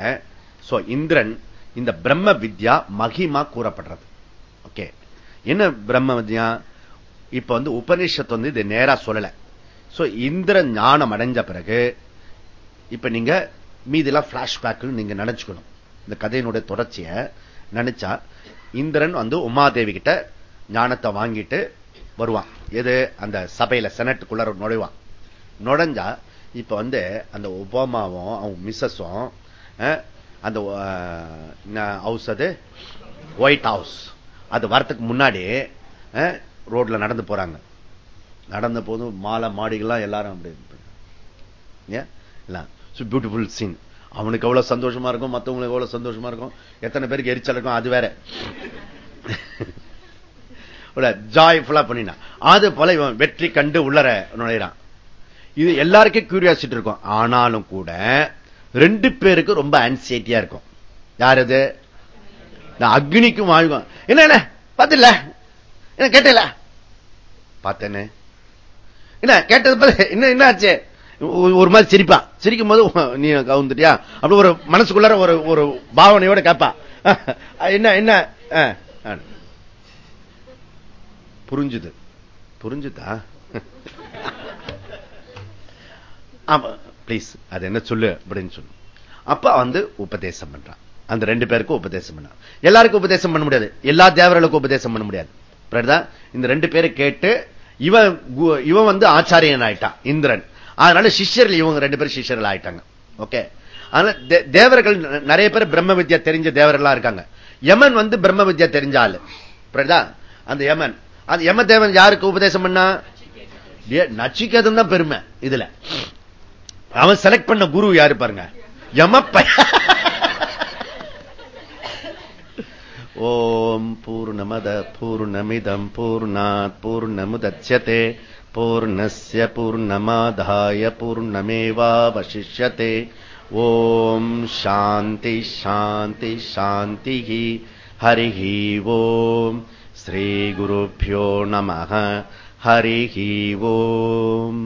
சோ இந்திரன் இந்த பிரம்ம வித்யா மகிமா கூறப்படுறது. ஓகே என்ன பிரம்ம வித்யா? இப்ப வந்து உபனிஷத்து வந்து இது நேரா சொல்லல. சோ இந்திர ஞானம் அடைஞ்ச பிறகு இப்ப நீங்க மீதெல்லாம் பிளாஷ்பேக் நீங்க நினைச்சுக்கணும். இந்த கதையினுடைய தொடர்ச்சிய நினைச்சா இந்திரன் வந்து உமாதேவி கிட்ட ஞானத்தை வாங்கிட்டு வருவான். எது? அந்த சபையில செனட்டுக்குள்ள நுழைவான். நுழைஞ்சா இப்ப வந்து அந்த ஒபாமாவும் அவங்க மிஸ்ஸஸும் அந்த ஹவுஸ் அது ஒயிட் ஹவுஸ் அது வரத்துக்கு முன்னாடி ரோட்ல நடந்து போறாங்க. நடந்த போதும் மாலை மாடிகள்லாம் எல்லாரும் அப்படி பியூட்டிஃபுல் சீன் அவனுக்கு எவ்வளவு சந்தோஷமா இருக்கும் மத்தவங்களுக்கு எவ்வளவு சந்தோஷமா இருக்கும் எத்தனை பேருக்கு எரிச்சல் இருக்கும் அது வேற. ஜாய்ஃபுல்லா பண்ணினா அது போல இவன் வெற்றி கண்டு உள்ளர நுழையிறான். இது எல்லாருக்கும் கியூரியாசிட்டி இருக்கும். ஆனாலும் கூட ரெண்டு பேருக்கு ரொம்ப ஆன்சைட்டியா இருக்கும். யார் அது அக்னிக்கும் வாழ்வோம் என்ன என்ன? பார்த்துல. என்ன கேட்டல? பார்த்தேன்னு என்ன கேட்டது என்ன என்ன ஆச்சு? ஒரு மாதிரி சிரிப்பான் சிரிக்கும் போது நீ கவுந்துட்டியா? அப்படி ஒரு மனசுக்குள்ளார ஒரு ஒரு பாவனையோட கேட்பா என்ன என்ன? புரிஞ்சுது. புரிஞ்சுதா? ஆமா. பிளீஸ் அது என்ன சொல்லு அப்படின்னு சொல்லு அப்ப வந்து உபதேசம் பண்றான். அந்த ரெண்டு பேருக்கும் உபதேசம் பண்ண எல்லாருக்கும் உபதேசம் பண்ண முடியாது. எல்லா தேவர்களுக்கும் உபதேசம் பண்ண முடியாது. இந்த ரெண்டு பேரை கேட்டு இவன் இவன் வந்து ஆச்சாரியன் ஆயிட்டான் இந்திரன். அதனால சிஷ்யர்கள் இவங்க ரெண்டு பேரும் சிஷ்யர்கள் ஆயிட்டாங்க. ஓகே அதனால தேவர்கள் நிறைய பேர் பிரம்ம வித்யா தெரிஞ்ச தேவர்களா இருக்காங்க. யமன் வந்து பிரம்ம வித்யா தெரிஞ்ச ஆளு. அந்த யமன். அந்த யம தேவன் யாருக்கு உபதேசம் பண்ணா? நச்சிக்கேதன் தான் பெருமை இதுல. அவன் செலக்ட் பண்ண குரு யாரு பாருங்க? யமப்ப ஓம் பூர்ணமத பூர்ணமிதம் பூர்ணாத் பூர்ணமுதட்சதே பூர்ணய பூர்ணமாதாய பூர்ணமேவாவசிஷ்யே ஓம் சாந்தி ஷாந்தி ஷாந்தி ஹரி ஓம். ஸ்ரீ குருபியோ நம ஹரி ஓம்.